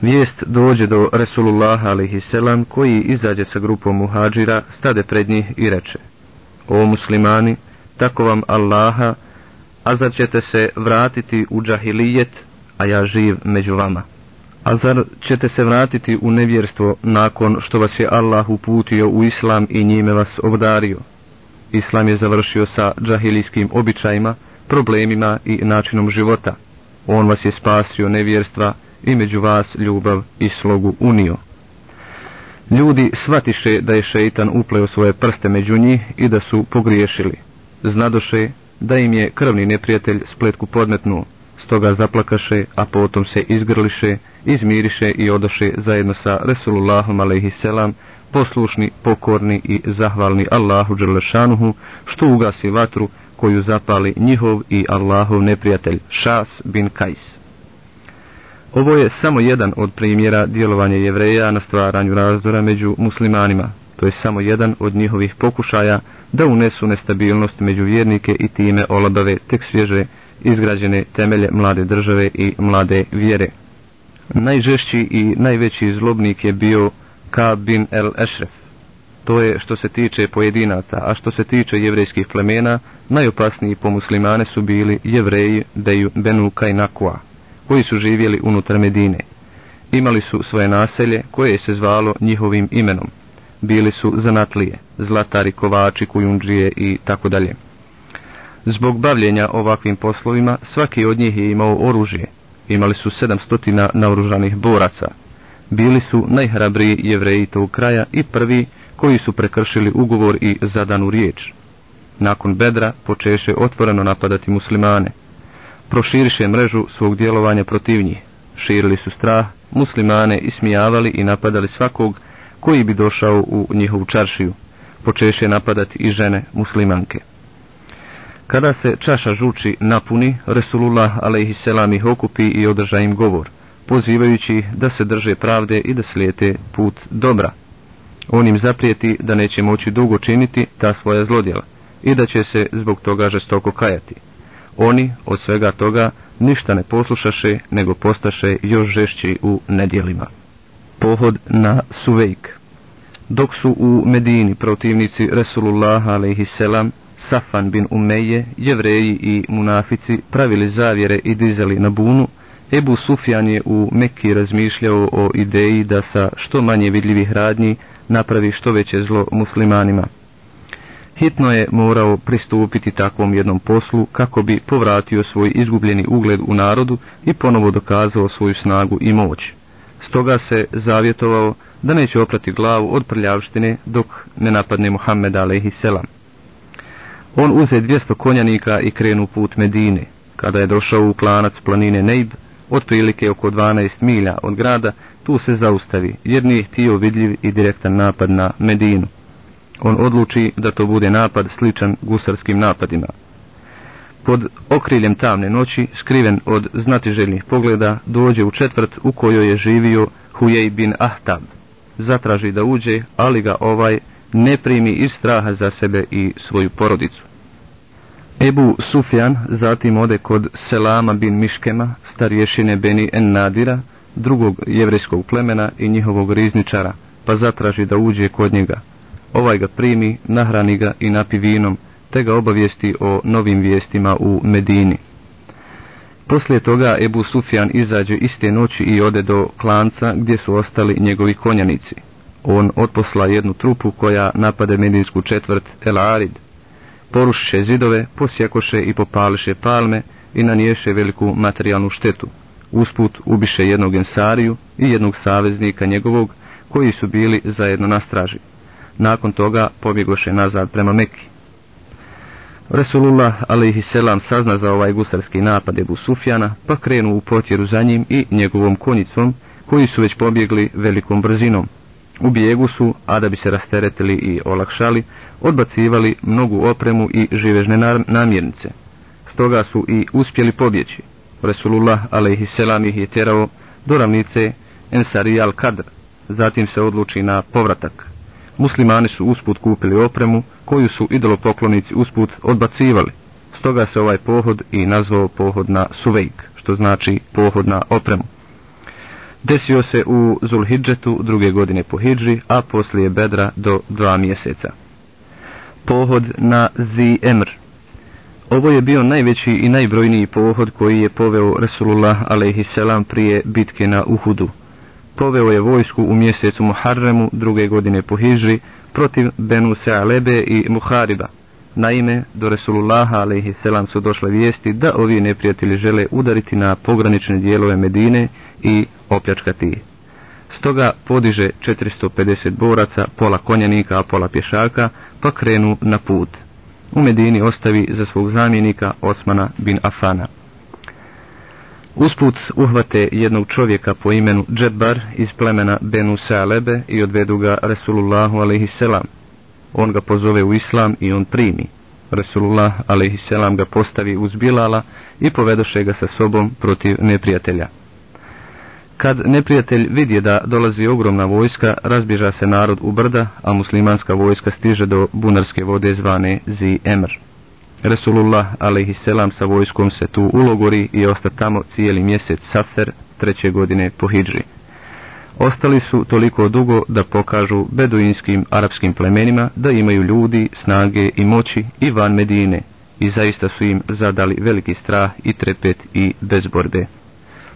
Vijest dođe do Resulullaha alaihi koji izađe sa grupom muhađira, stade pred njih i reče O muslimani, tako vam Allaha, a zar ćete se vratiti u džahilijet, a ja živ među vama? A zar ćete se vratiti u nevjerstvo nakon što vas je Allah uputio u islam i njime vas obdario? Islam je završio sa džahilijskim običajima, problemima i načinom života. On vas je spasio nevjerstva i među vas ljubav i slogu unio. Ljudi shvatiše da je šeitan upleo svoje prste među njih i da su pogriješili. Znadoše da im je krvni neprijatelj spletku podmetnuo, stoga zaplakaše, a potom se izgrliše, izmiriše i odoše zajedno sa Resulullahom a.s. poslušni, pokorni i zahvalni Allahu Đerlešanuhu, što ugasi vatru koju zapali njihov i Allahov neprijatelj Šas bin Kajs. Ovo je samo jedan od primjera djelovanja jevreja na stvaranju razdora među muslimanima. To je samo jedan od njihovih pokušaja da unesu nestabilnost među vjernike i time olabave tek svježe izgrađene temelje mlade države i mlade vjere. Najžešći i najveći zlobnik je bio Ka bin el Ešref. To je što se tiče pojedinaca, a što se tiče jevrejskih plemena, najopasniji po muslimane su bili jevreji Beju Benu Kajnakua koji su živjeli unutar Medine. Imali su svoje naselje koje se zvalo njihovim imenom. Bili su zanatlije, zlatari, kovači, kujundžije i tako dalje. Zbog bavljenja ovakvim poslovima svaki od njih je imao oružje. Imali su sedamstotina naoružanih boraca. Bili su najhrabriji jevreji tog kraja i prvi koji su prekršili ugovor i zadanu riječ. Nakon bedra počeše otvoreno napadati muslimane proširiše mrežu svog djelovanja protiv njih. Širili su strah, muslimane ismijavali i napadali svakog koji bi došao u njihovu čaršiju. Počeše napadati i žene muslimanke. Kada se čaša žuči napuni, Resulullah a.s. ih okupi i održa im govor. Pozivajući da se drže pravde i da slijete put dobra. On im zaprijeti da neće moći dugo činiti ta svoja zlodjela i da će se zbog toga žestoko kajati. Oni od svega toga ništa ne poslušaše, nego postaše još žešći u nedjelima. Pohod na Suvejk Dok su u Medini protivnici Resulullah a.s. Safan bin Umeje, jevreji i munafici pravili zavjere i dizali na bunu, Ebu Sufjan je u Mekki razmišljao o ideji da sa što manje vidljivih radnji napravi što veće zlo muslimanima. Hitno je morao pristupiti takvom jednom poslu kako bi povratio svoj izgubljeni ugled u narodu i ponovo dokazao svoju snagu i moć. Stoga se zavjetovao da neće oprati glavu od prljavštine dok ne napadne Muhammed a.s. On uze 200 konjanika i krenu put Medine. Kada je došao u klanac planine Neib, otprilike oko 12 milja od grada, tu se zaustavi jer nije htio vidljiv i direktan napad na Medinu. On odluči da to bude napad sličan gusarskim napadima. Pod okriljem tamne noći, skriven od znatiželjnih pogleda, dođe u četvrt u kojoj je živio Hujej bin Ahtab. Zatraži da uđe, ali ga ovaj ne primi iz straha za sebe i svoju porodicu. Ebu Sufjan zatim ode kod Selama bin Miškema, starješine Beni En Nadira, drugog jevrejskog plemena i njihovog rizničara, pa zatraži da uđe kod njega. Ovaj ga primi, nahrani ga i napi vinom, te ga obavijesti o novim vijestima u Medini. Poslije toga Ebu Sufjan izađe iste noći i ode do klanca gdje su ostali njegovi konjanici. On otposla jednu trupu koja napade medinsku četvrt El Arid. Porušiše zidove, posjekoše i popališe palme i naniješe veliku materijalnu štetu. Usput ubiše jednog ensariju i jednog saveznika njegovog koji su bili zajedno na straži. Nakon toga pobjegoše nazad prema Meki. Resulullah selam sazna za ovaj gusarski napad Ebu Sufjana, pa krenu u potjeru za njim i njegovom konjicom, koji su već pobjegli velikom brzinom. U bijegu su, a da bi se rasteretili i olakšali, odbacivali mnogu opremu i živežne namjernice. Stoga su i uspjeli pobjeći. Resulullah selam ih je tjerao do ravnice Ensari al-Kadr, zatim se odluči na povratak. Muslimani su usput kupili opremu koju su idolopoklonici usput odbacivali. Stoga se ovaj pohod i nazvao pohod na Suvejk, što znači pohod na opremu. Desio se u Zulhidžetu druge godine po Hidži, a poslije Bedra do dva mjeseca. Pohod na Zi Emr Ovo je bio najveći i najbrojniji pohod koji je poveo Resulullah a.s. prije bitke na Uhudu. Poveo je vojsku u mjesecu Muharremu druge godine po Hidži protiv Benu Sealebe i Muhariba. Naime, do Resulullaha a.s. su došle vijesti da ovi neprijatelji žele udariti na pogranične dijelove Medine i opljačkati Stoga podiže 450 boraca, pola konjanika, a pola pješaka, pa krenu na put. U Medini ostavi za svog zamjenika Osmana bin Afana. Usput uhvate jednog čovjeka po imenu Džedbar iz plemena Benu Salebe i odvedu ga Resulullahu a.s. On ga pozove u islam i on primi. Resulullah a.s. ga postavi uz Bilala i povedoše ga sa sobom protiv neprijatelja. Kad neprijatelj vidje da dolazi ogromna vojska, razbježa se narod u brda, a muslimanska vojska stiže do bunarske vode zvane Zi Emr. Resulullah a.s. sa vojskom se tu ulogori i osta tamo cijeli mjesec Safer treće godine po Hidži. Ostali su toliko dugo da pokažu beduinskim arapskim plemenima da imaju ljudi, snage i moći i van Medine i zaista su im zadali veliki strah i trepet i bezborbe.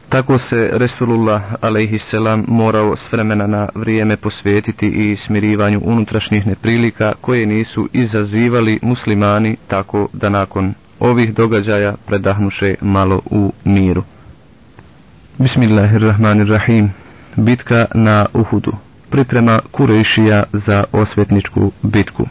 Tako se Resulullah a.s. morao s vremena na vrijeme posvetiti i smirivanju unutrašnjih neprilika koje nisu izazivali muslimani tako da nakon ovih događaja predahnuše malo u miru. Bismillahirrahmanirrahim. Bitka na Uhudu. Priprema Kurešija za osvetničku bitku.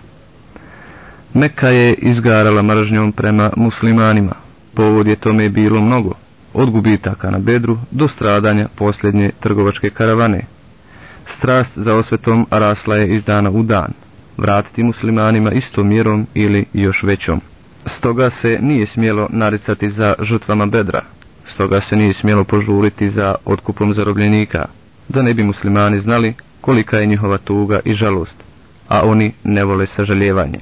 Meka je izgarala mržnjom prema muslimanima. Povod je tome bilo mnogo od gubitaka na bedru do stradanja posljednje trgovačke karavane. Strast za osvetom rasla je iz dana u dan, vratiti muslimanima istom mjerom ili još većom. Stoga se nije smjelo naricati za žrtvama bedra. stoga se nije smjelo požuriti za otkupom zarobljenika, da ne bi muslimani znali kolika je njihova tuga i žalost, a oni ne vole sažaljevanje.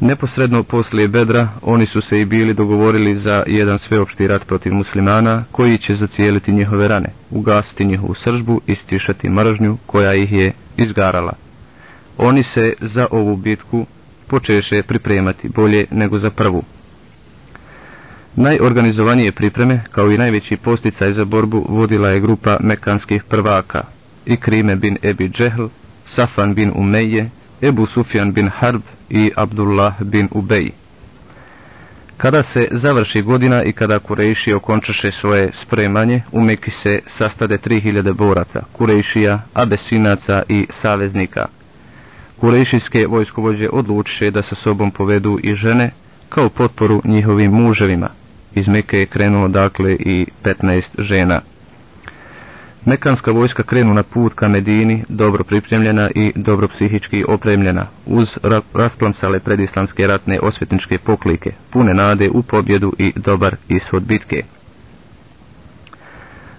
Neposredno poslije Bedra oni su se i bili dogovorili za jedan sveopšti rat protiv muslimana koji će zacijeliti njihove rane, ugasiti njihovu sržbu i stišati mržnju koja ih je izgarala. Oni se za ovu bitku počeše pripremati bolje nego za prvu. Najorganizovanije pripreme, kao i najveći posticaj za borbu, vodila je grupa mekanskih prvaka, Ikrime bin Ebi Džehl, Safan bin Umeje, Ebu Sufjan bin Harb i Abdullah bin Ubej. Kada se završi godina i kada Kurejši okončaše svoje spremanje, u Meki se sastade 3000 boraca, Kurejšija, Abesinaca i saveznika. Kurejšijske vojskovođe odlučiše da sa sobom povedu i žene kao potporu njihovim muževima. Iz Meke je krenuo dakle i 15 žena. Mekanska vojska krenu na put ka Medini, dobro pripremljena i dobro psihički opremljena, uz rasplamsale predislamske ratne osvetničke poklike, pune nade u pobjedu i dobar ishod bitke.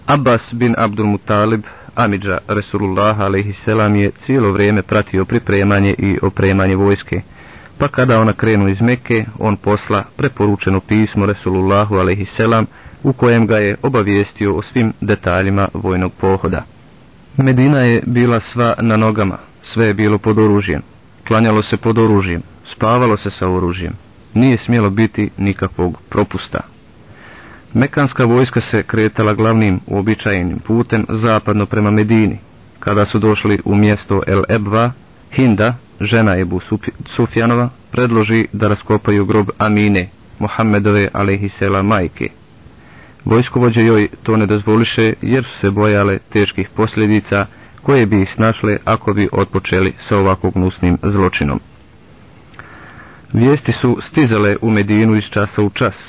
Abbas bin Abdul Mutalib, Amidža Resulullah a.s. je cijelo vrijeme pratio pripremanje i opremanje vojske, pa kada ona krenu iz Mekke, on posla preporučeno pismo Resulullahu a.s u kojem ga je obavijestio o svim detaljima vojnog pohoda. Medina je bila sva na nogama, sve je bilo pod oružjem, klanjalo se pod oružjem, spavalo se sa oružjem, nije smjelo biti nikakvog propusta. Mekanska vojska se kretala glavnim uobičajenim putem zapadno prema Medini. Kada su došli u mjesto El Ebva, Hinda, žena Ebu Sufjanova, predloži da raskopaju grob Amine, Mohamedove alaihisela majke, Vojskovođe joj to ne dozvoliše jer su se bojale teških posljedica koje bi ih snašle ako bi otpočeli sa ovako gnusnim zločinom. Vijesti su stizale u Medinu iz časa u čas,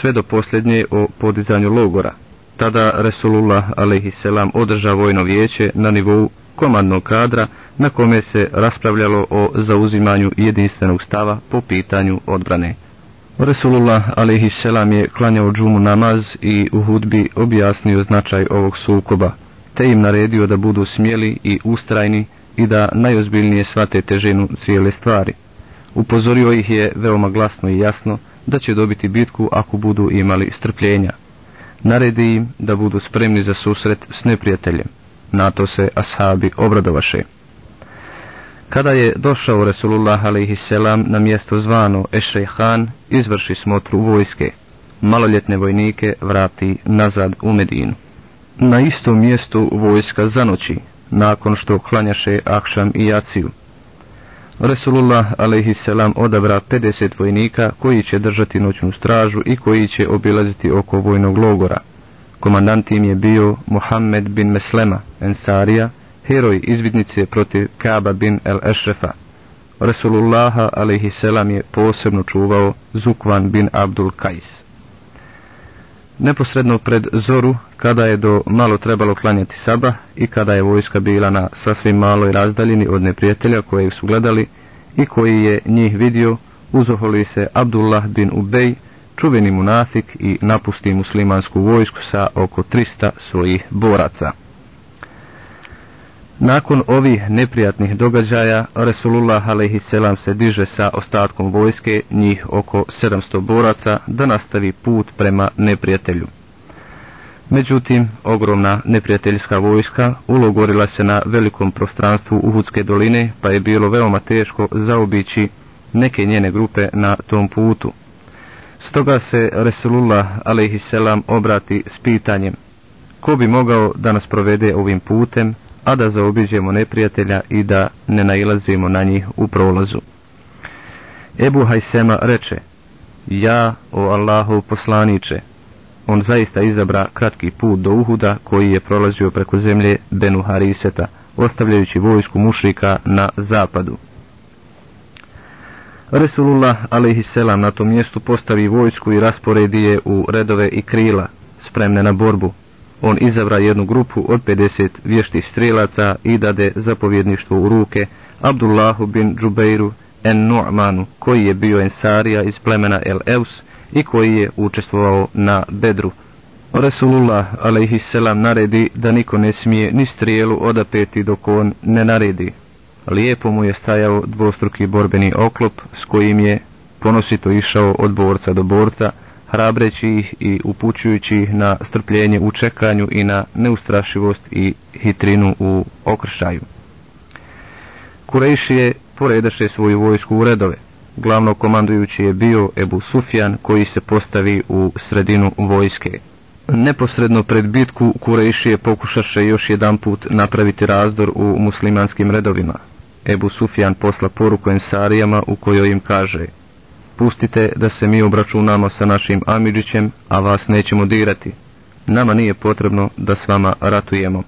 sve do posljednje o podizanju logora. Tada Resulullah a.s. održa vojno vijeće na nivou komandnog kadra na kome se raspravljalo o zauzimanju jedinstvenog stava po pitanju odbrane. Resulullah a.s. je klanjao džumu namaz i u hudbi objasnio značaj ovog sukoba, te im naredio da budu smjeli i ustrajni i da najozbiljnije svate težinu cijele stvari. Upozorio ih je veoma glasno i jasno da će dobiti bitku ako budu imali strpljenja. Naredi im da budu spremni za susret s neprijateljem. Na to se ashabi obradovaše. Kada je došao Resulullah a.s. na mjesto zvano Ešejhan, izvrši smotru vojske. Maloljetne vojnike vrati nazad u Medinu. Na istom mjestu vojska zanoći, nakon što klanjaše Akšam i Jaciju. Resulullah a.s. odabra 50 vojnika koji će držati noćnu stražu i koji će obilaziti oko vojnog logora. Komandant im je bio Muhammed bin Meslema, Ensarija, heroj izvidnice protiv Kaba bin el Ešrefa. Resulullaha selam je posebno čuvao Zukvan bin Abdul Kajs. Neposredno pred zoru, kada je do malo trebalo klanjati saba i kada je vojska bila na sasvim maloj razdaljini od neprijatelja kojeg su gledali i koji je njih vidio, uzoholi se Abdullah bin Ubej, čuveni munafik i napusti muslimansku vojsku sa oko 300 svojih boraca. Nakon ovih neprijatnih događaja, Resulullah a.s. se diže sa ostatkom vojske, njih oko 700 boraca, da nastavi put prema neprijatelju. Međutim, ogromna neprijateljska vojska ulogorila se na velikom prostranstvu Uhudske doline, pa je bilo veoma teško zaobići neke njene grupe na tom putu. Stoga se Resulullah a.s. obrati s pitanjem, ko bi mogao da nas provede ovim putem, a da zaobiđemo neprijatelja i da ne nailazimo na njih u prolazu. Ebu Hajsema reče, ja, o Allahu poslaniče, on zaista izabra kratki put do Uhuda koji je prolazio preko zemlje Benu Hariseta, ostavljajući vojsku mušrika na zapadu. Resulullah a.s. na tom mjestu postavi vojsku i rasporedi je u redove i krila, spremne na borbu, on izabra jednu grupu od 50 vještih strelaca i dade zapovjedništvo u ruke Abdullahu bin Džubeiru en Nu'manu, koji je bio ensarija iz plemena El Eus i koji je učestvovao na Bedru, Resulullah selam naredi da niko ne smije ni strijelu odapeti dok on ne naredi. Lijepo mu je stajao dvostruki borbeni oklop s kojim je ponosito išao od borca do borca, hrabreći ih i upućujući ih na strpljenje u čekanju i na neustrašivost i hitrinu u okršaju. Kurejšije poredaše svoju vojsku u redove. Glavno komandujući je bio Ebu Sufjan koji se postavi u sredinu vojske. Neposredno pred bitku Kurejšije pokušaše još jedan put napraviti razdor u muslimanskim redovima. Ebu Sufjan posla poruku Ensarijama u kojoj im kaže Pustite da se mi obračunamo sa našim Amidžićem, a vas nećemo dirati. Nama nije potrebno da s vama ratujemo.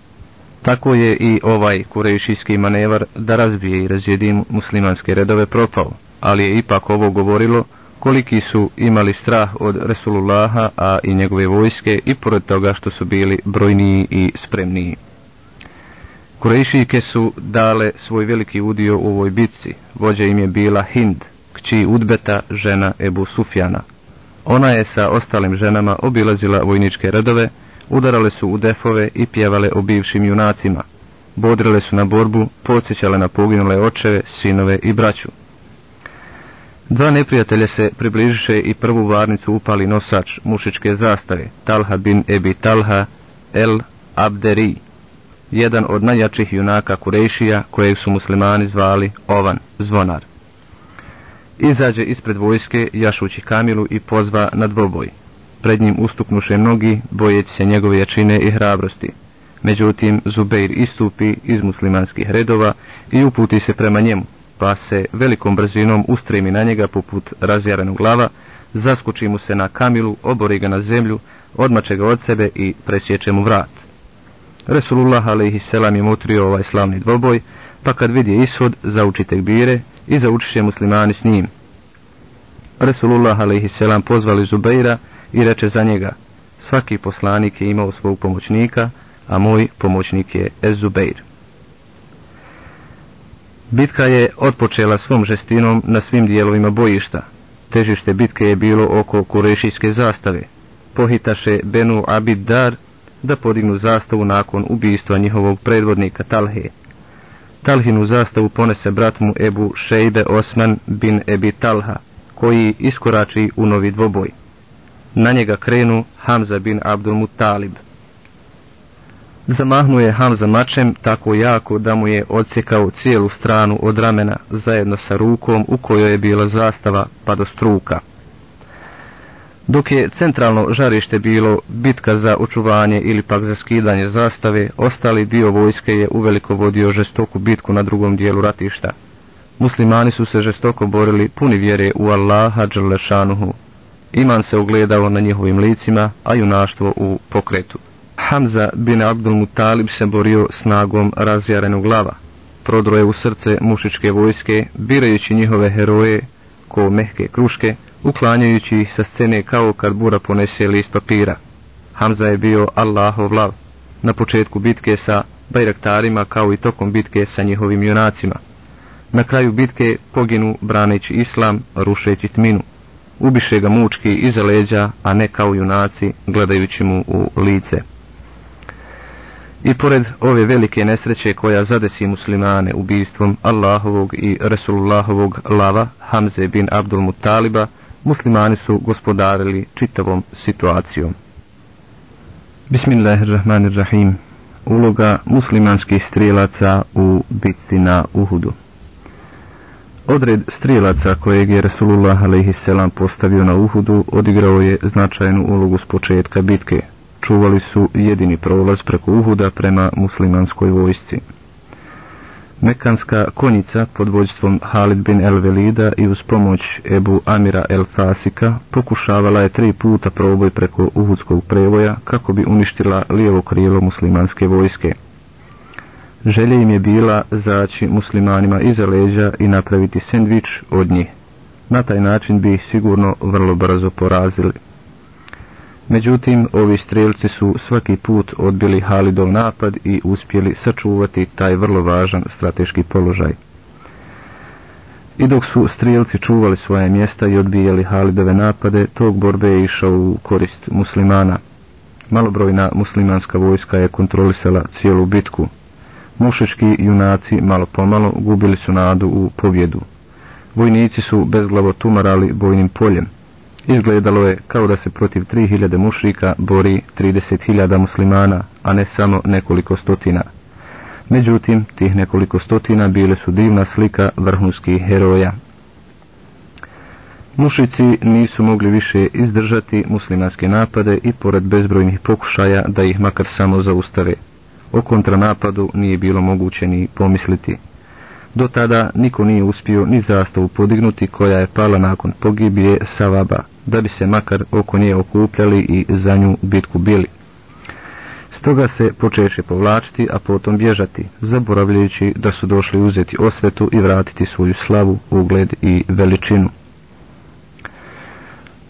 Tako je i ovaj kurejšijski manevar da razbije i razjedi muslimanske redove propao, ali je ipak ovo govorilo koliki su imali strah od Resulullaha, a i njegove vojske i pored toga što su bili brojniji i spremniji. Kurejšijke su dale svoj veliki udio u ovoj bitci, vođa im je bila Hind, kći Udbeta, žena Ebu Sufjana. Ona je sa ostalim ženama obilazila vojničke redove, udarale su u defove i pjevale o bivšim junacima. Bodrile su na borbu, podsjećale na poginule očeve, sinove i braću. Dva neprijatelja se približiše i prvu varnicu upali nosač mušičke zastave, Talha bin Ebi Talha el Abderi, jedan od najjačih junaka Kurejšija kojeg su muslimani zvali Ovan, zvonar. Izađe ispred vojske, jašući Kamilu i pozva na dvoboj. Pred njim ustuknuše mnogi, bojeći se njegove jačine i hrabrosti. Međutim, Zubeir istupi iz muslimanskih redova i uputi se prema njemu, pa se velikom brzinom ustremi na njega poput razjarenog glava, zaskoči mu se na Kamilu, obori ga na zemlju, odmače ga od sebe i presječe mu vrat. Resulullah a.s. je motrio ovaj slavni dvoboj, pa kad vidi ishod, zauči bire i zaučiše muslimani s njim. Resulullah a.s. pozvali Zubeira i reče za njega, svaki poslanik je imao svog pomoćnika, a moj pomoćnik je Ezubeir. Bitka je otpočela svom žestinom na svim dijelovima bojišta. Težište bitke je bilo oko kurešijske zastave. Pohitaše Benu Abid Dar da podignu zastavu nakon ubijstva njihovog predvodnika Talhe. Talhinu zastavu ponese brat mu Ebu Šejbe Osman bin Ebi Talha, koji iskorači u novi dvoboj. Na njega krenu Hamza bin Abdul Mutalib. Zamahnuje Hamza mačem tako jako da mu je odsjekao cijelu stranu od ramena zajedno sa rukom u kojoj je bila zastava pa do struka. Dok je centralno žarište bilo bitka za očuvanje ili pak za skidanje zastave, ostali dio vojske je uveliko vodio žestoku bitku na drugom dijelu ratišta. Muslimani su se žestoko borili puni vjere u Allaha Đalešanuhu. Iman se ogledao na njihovim licima, a junaštvo u pokretu. Hamza bin Abdul Mutalib se borio snagom razjarenog glava. Prodroje u srce mušičke vojske, birajući njihove heroje ko mehke kruške, uklanjajući sa scene kao kad bura ponese list papira. Hamza je bio Allahov lav, na početku bitke sa bajraktarima kao i tokom bitke sa njihovim junacima. Na kraju bitke poginu braneći islam, rušeći tminu. Ubiše ga mučki iza leđa, a ne kao junaci, gledajući mu u lice. I pored ove velike nesreće koja zadesi muslimane ubistvom Allahovog i Resulullahovog lava Hamze bin Abdul Mutaliba, muslimani su gospodarili čitavom situacijom. Bismillahirrahmanirrahim. Uloga muslimanskih strijelaca u bitci na Uhudu. Odred strijelaca kojeg je Resulullah a.s. postavio na Uhudu odigrao je značajnu ulogu s početka bitke, čuvali su jedini prolaz preko Uhuda prema muslimanskoj vojsci. Mekanska konjica pod vođstvom Halid bin el Velida i uz pomoć Ebu Amira el Fasika pokušavala je tri puta proboj preko Uhudskog prevoja kako bi uništila lijevo krilo muslimanske vojske. Želja im je bila zaći muslimanima iza leđa i napraviti sendvič od njih. Na taj način bi ih sigurno vrlo brzo porazili. Međutim, ovi strelci su svaki put odbili Halidov napad i uspjeli sačuvati taj vrlo važan strateški položaj. I dok su strijelci čuvali svoje mjesta i odbijali Halidove napade, tog borbe je išao u korist muslimana. Malobrojna muslimanska vojska je kontrolisala cijelu bitku. Mušiški junaci malo pomalo gubili su nadu u pobjedu. Vojnici su bezglavo tumarali bojnim poljem. Izgledalo je kao da se protiv 3000 mušika bori 30.000 muslimana, a ne samo nekoliko stotina. Međutim, tih nekoliko stotina bile su divna slika vrhunskih heroja. Mušici nisu mogli više izdržati muslimanske napade i pored bezbrojnih pokušaja da ih makar samo zaustave. O kontranapadu nije bilo moguće ni pomisliti. Do tada niko nije uspio ni zastavu podignuti koja je pala nakon pogibije Savaba, da bi se makar oko nje okupljali i za nju bitku bili. Stoga se počeše povlačiti, a potom bježati, zaboravljajući da su došli uzeti osvetu i vratiti svoju slavu, ugled i veličinu.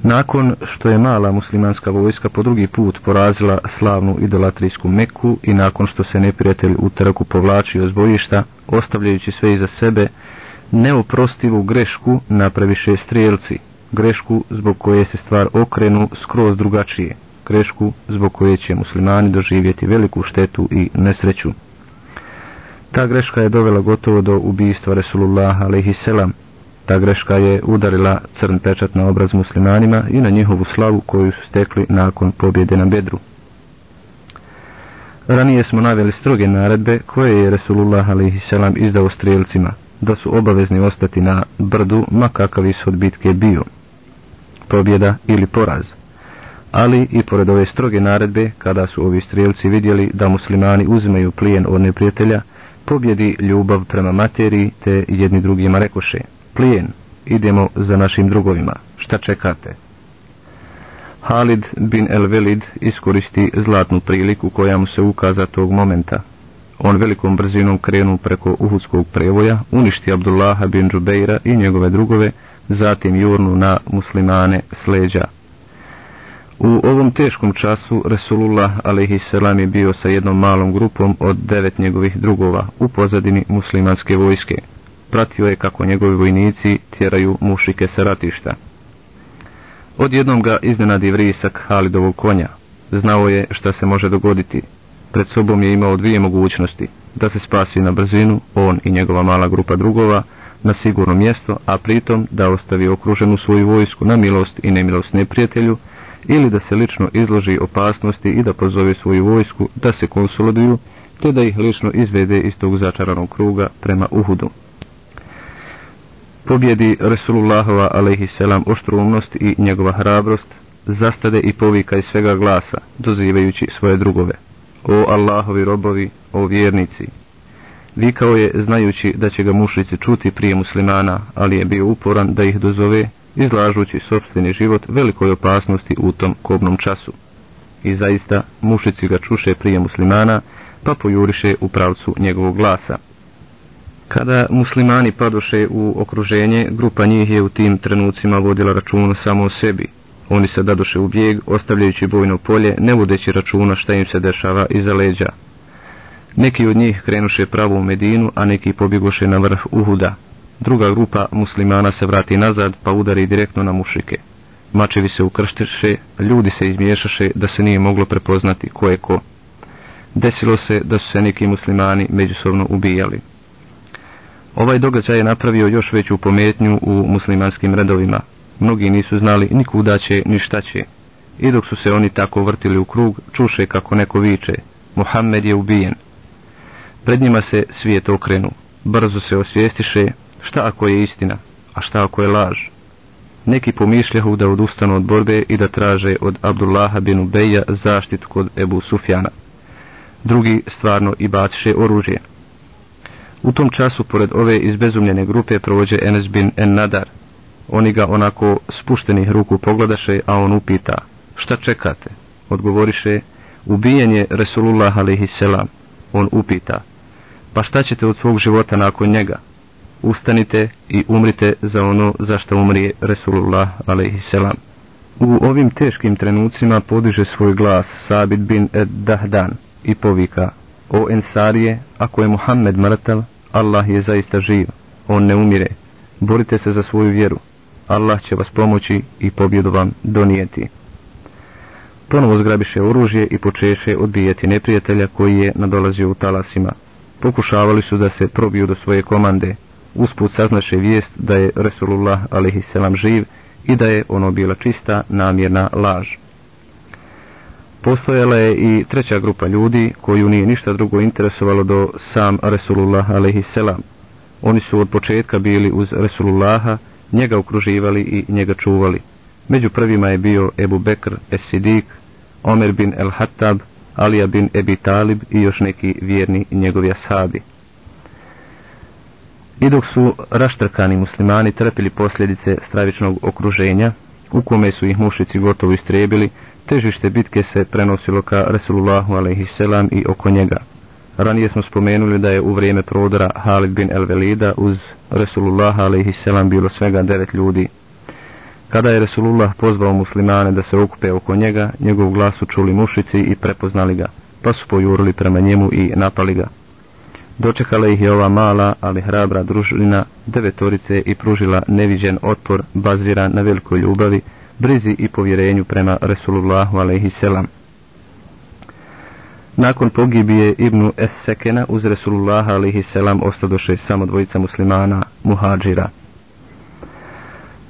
Nakon što je mala muslimanska vojska po drugi put porazila slavnu idolatrijsku Meku i nakon što se neprijatelj u trku povlačio s bojišta, ostavljajući sve iza sebe, neoprostivu grešku napraviše strijelci, grešku zbog koje se stvar okrenu skroz drugačije, grešku zbog koje će muslimani doživjeti veliku štetu i nesreću. Ta greška je dovela gotovo do ubijstva Resulullah alaihisselam, ta greška je udarila crn pečat na obraz muslimanima i na njihovu slavu koju su stekli nakon pobjede na bedru. Ranije smo naveli stroge naredbe koje je Resulullah a.s. izdao strijelcima, da su obavezni ostati na brdu ma kakav ishod bitke bio, pobjeda ili poraz. Ali i pored ove stroge naredbe, kada su ovi strijelci vidjeli da muslimani uzimaju plijen od neprijatelja, pobjedi ljubav prema materiji te jedni drugima rekoše plijen, idemo za našim drugovima, šta čekate? Halid bin El Velid iskoristi zlatnu priliku koja mu se ukaza tog momenta. On velikom brzinom krenu preko Uhudskog prevoja, uništi Abdullaha bin Džubeira i njegove drugove, zatim jurnu na muslimane sleđa. U ovom teškom času Resulullah a.s. je bio sa jednom malom grupom od devet njegovih drugova u pozadini muslimanske vojske pratio je kako njegovi vojnici tjeraju mušike sa ratišta. Odjednom ga iznenadi vrisak Halidovog konja. Znao je šta se može dogoditi. Pred sobom je imao dvije mogućnosti. Da se spasi na brzinu, on i njegova mala grupa drugova, na sigurno mjesto, a pritom da ostavi okruženu svoju vojsku na milost i nemilost neprijatelju, ili da se lično izloži opasnosti i da pozove svoju vojsku da se konsoliduju, te da ih lično izvede iz tog začaranog kruga prema Uhudu pobjedi Resulullahova alaihisselam oštrumnost i njegova hrabrost, zastade i povika iz svega glasa, dozivajući svoje drugove. O Allahovi robovi, o vjernici! Vikao je znajući da će ga mušlici čuti prije muslimana, ali je bio uporan da ih dozove, izlažući sobstveni život velikoj opasnosti u tom kobnom času. I zaista mušici ga čuše prije muslimana, pa pojuriše u pravcu njegovog glasa. Kada muslimani padoše u okruženje, grupa njih je u tim trenucima vodila računa samo o sebi. Oni se dadoše u bijeg, ostavljajući bojno polje, ne vodeći računa šta im se dešava iza leđa. Neki od njih krenuše pravo u Medinu, a neki pobjegoše na vrh Uhuda. Druga grupa muslimana se vrati nazad, pa udari direktno na mušike. Mačevi se ukršteše, ljudi se izmiješaše da se nije moglo prepoznati ko je ko. Desilo se da su se neki muslimani međusobno ubijali. Ovaj događaj je napravio još veću pometnju u muslimanskim redovima. Mnogi nisu znali ni kuda će, ni šta će. I dok su se oni tako vrtili u krug, čuše kako neko viče. Mohamed je ubijen. Pred njima se svijet okrenu. Brzo se osvijestiše šta ako je istina, a šta ako je laž. Neki pomišljahu da odustanu od borbe i da traže od Abdullaha bin Ubeja zaštitu kod Ebu Sufjana. Drugi stvarno i baciše oružje. U tom času pored ove izbezumljene grupe provođe Enes bin En Nadar. Oni ga onako spuštenih ruku pogledaše, a on upita, šta čekate? Odgovoriše, ubijen je Resulullah alaihisselam. On upita, pa šta ćete od svog života nakon njega? Ustanite i umrite za ono za što umrije Resulullah alaihisselam. U ovim teškim trenucima podiže svoj glas Sabit bin Ed Dahdan i povika, o Ensarije, ako je Muhammed mrtav, Allah je zaista živ, on ne umire. Borite se za svoju vjeru. Allah će vas pomoći i pobjedu vam donijeti. Ponovo zgrabiše oružje i počeše odbijati neprijatelja koji je nadolazio u talasima. Pokušavali su da se probiju do svoje komande. Usput saznaše vijest da je Resulullah a.s. živ i da je ono bila čista namjerna laž. Postojala je i treća grupa ljudi koju nije ništa drugo interesovalo do sam Resulullah a.s. Oni su od početka bili uz Resulullaha, njega okruživali i njega čuvali. Među prvima je bio Ebu Bekr es-Sidik, Omer bin el-Hattab, Alija bin Ebi Talib i još neki vjerni njegovi ashabi. I dok su raštrkani muslimani trpili posljedice stravičnog okruženja, u kome su ih mušici gotovo istrebili, težište bitke se prenosilo ka Resulullahu a.s. i oko njega. Ranije smo spomenuli da je u vrijeme prodora Halid bin el-Velida uz Resulullah a.s. bilo svega devet ljudi. Kada je Resulullah pozvao muslimane da se okupe oko njega, njegov glas su čuli mušici i prepoznali ga, pa su pojurili prema njemu i napali ga. Dočekala ih je ova mala, ali hrabra družina devetorice i pružila neviđen otpor baziran na velikoj ljubavi, brizi i povjerenju prema Resulullahu a.s. Nakon pogibije Ibnu Es-Sekena uz Resulullaha a.s. ostadoše samo dvojica muslimana, muhađira.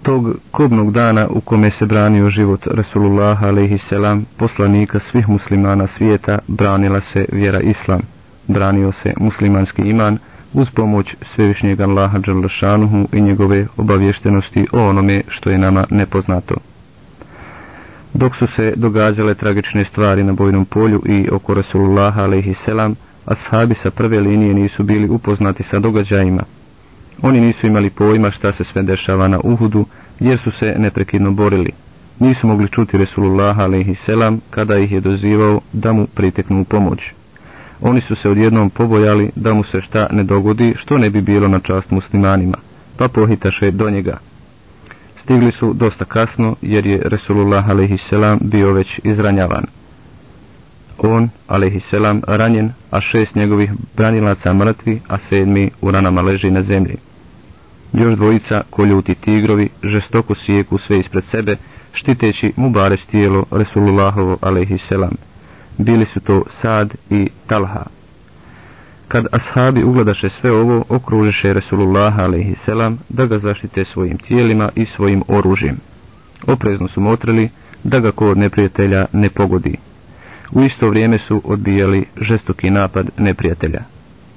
Tog kobnog dana u kome se branio život Resulullaha a.s. poslanika svih muslimana svijeta branila se vjera Islam. Branio se muslimanski iman uz pomoć svevišnjeg Allaha Đalšanuhu i njegove obavještenosti o onome što je nama nepoznato. Dok su se događale tragične stvari na bojnom polju i oko Rasulullaha a.s. ashabi sa prve linije nisu bili upoznati sa događajima. Oni nisu imali pojma šta se sve dešava na Uhudu, jer su se neprekidno borili. Nisu mogli čuti Resulullaha a.s. kada ih je dozivao da mu priteknu u pomoć. Oni su se odjednom pobojali da mu se šta ne dogodi što ne bi bilo na čast muslimanima, pa pohitaše do njega. Stigli su dosta kasno jer je Resulullah a.s. bio već izranjavan. On, a.s. ranjen, a šest njegovih branilaca mrtvi, a sedmi u ranama leži na zemlji. Još dvojica, koljuti tigrovi, žestoko sijeku sve ispred sebe, štiteći mu bares tijelo Resulullahovo a.s. Bili su to Sad i Talha. Kad ashabi ugledaše sve ovo, okružiše Resulullah a.s. da ga zaštite svojim tijelima i svojim oružjem. Oprezno su motrili da ga kod neprijatelja ne pogodi. U isto vrijeme su odbijali žestoki napad neprijatelja.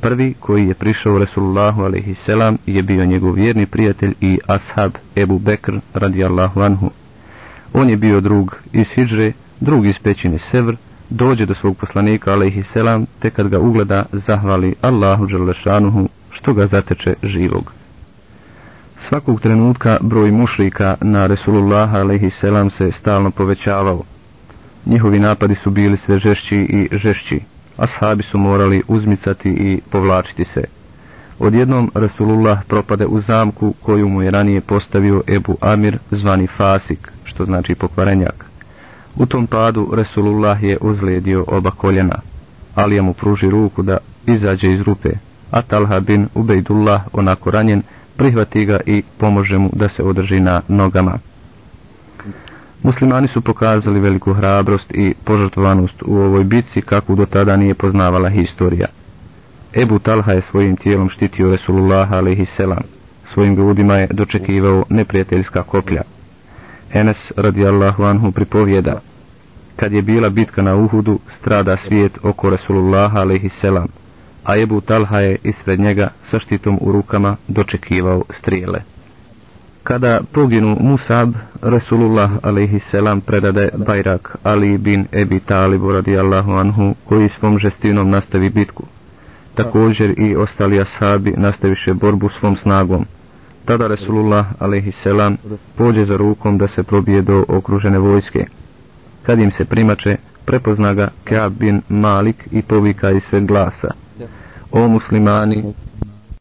Prvi koji je prišao Resulullahu a.s. je bio njegov vjerni prijatelj i ashab Ebu Bekr radijallahu anhu. On je bio drug iz Hidžre, drug iz pećine Sevr, dođe do svog poslanika a.s. te kad ga ugleda zahvali Allahu Đalešanuhu što ga zateče živog. Svakog trenutka broj mušrika na Resulullaha a.s. se stalno povećavao. Njihovi napadi su bili sve žešći i žešći. Ashabi su morali uzmicati i povlačiti se. Odjednom Rasulullah propade u zamku koju mu je ranije postavio Ebu Amir zvani Fasik, što znači pokvarenjak. U tom padu Resulullah je uzledio oba koljena. Alija mu pruži ruku da izađe iz rupe, a Talha bin Ubejdullah onako ranjen prihvati ga i pomože mu da se održi na nogama. Muslimani su pokazali veliku hrabrost i požrtvovanost u ovoj bitci kakvu do tada nije poznavala historija. Ebu Talha je svojim tijelom štitio Resulullah a.s. Svojim grudima je dočekivao neprijateljska koplja. Enes radijallahu anhu pripovjeda. Kad je bila bitka na Uhudu, strada svijet oko Resulullaha a.s. A Ebu Talha je ispred njega sa štitom u rukama dočekivao strijele. Kada poginu Musab, Resulullah a.s. predade Bajrak Ali bin Ebi Talibu radijallahu anhu koji svom žestinom nastavi bitku. Također i ostali ashabi nastaviše borbu svom snagom. Tada Resulullah a.s. pođe za rukom da se probije do okružene vojske. Kad im se primače, prepozna ga Kaab bin Malik i povika iz sve glasa. O muslimani,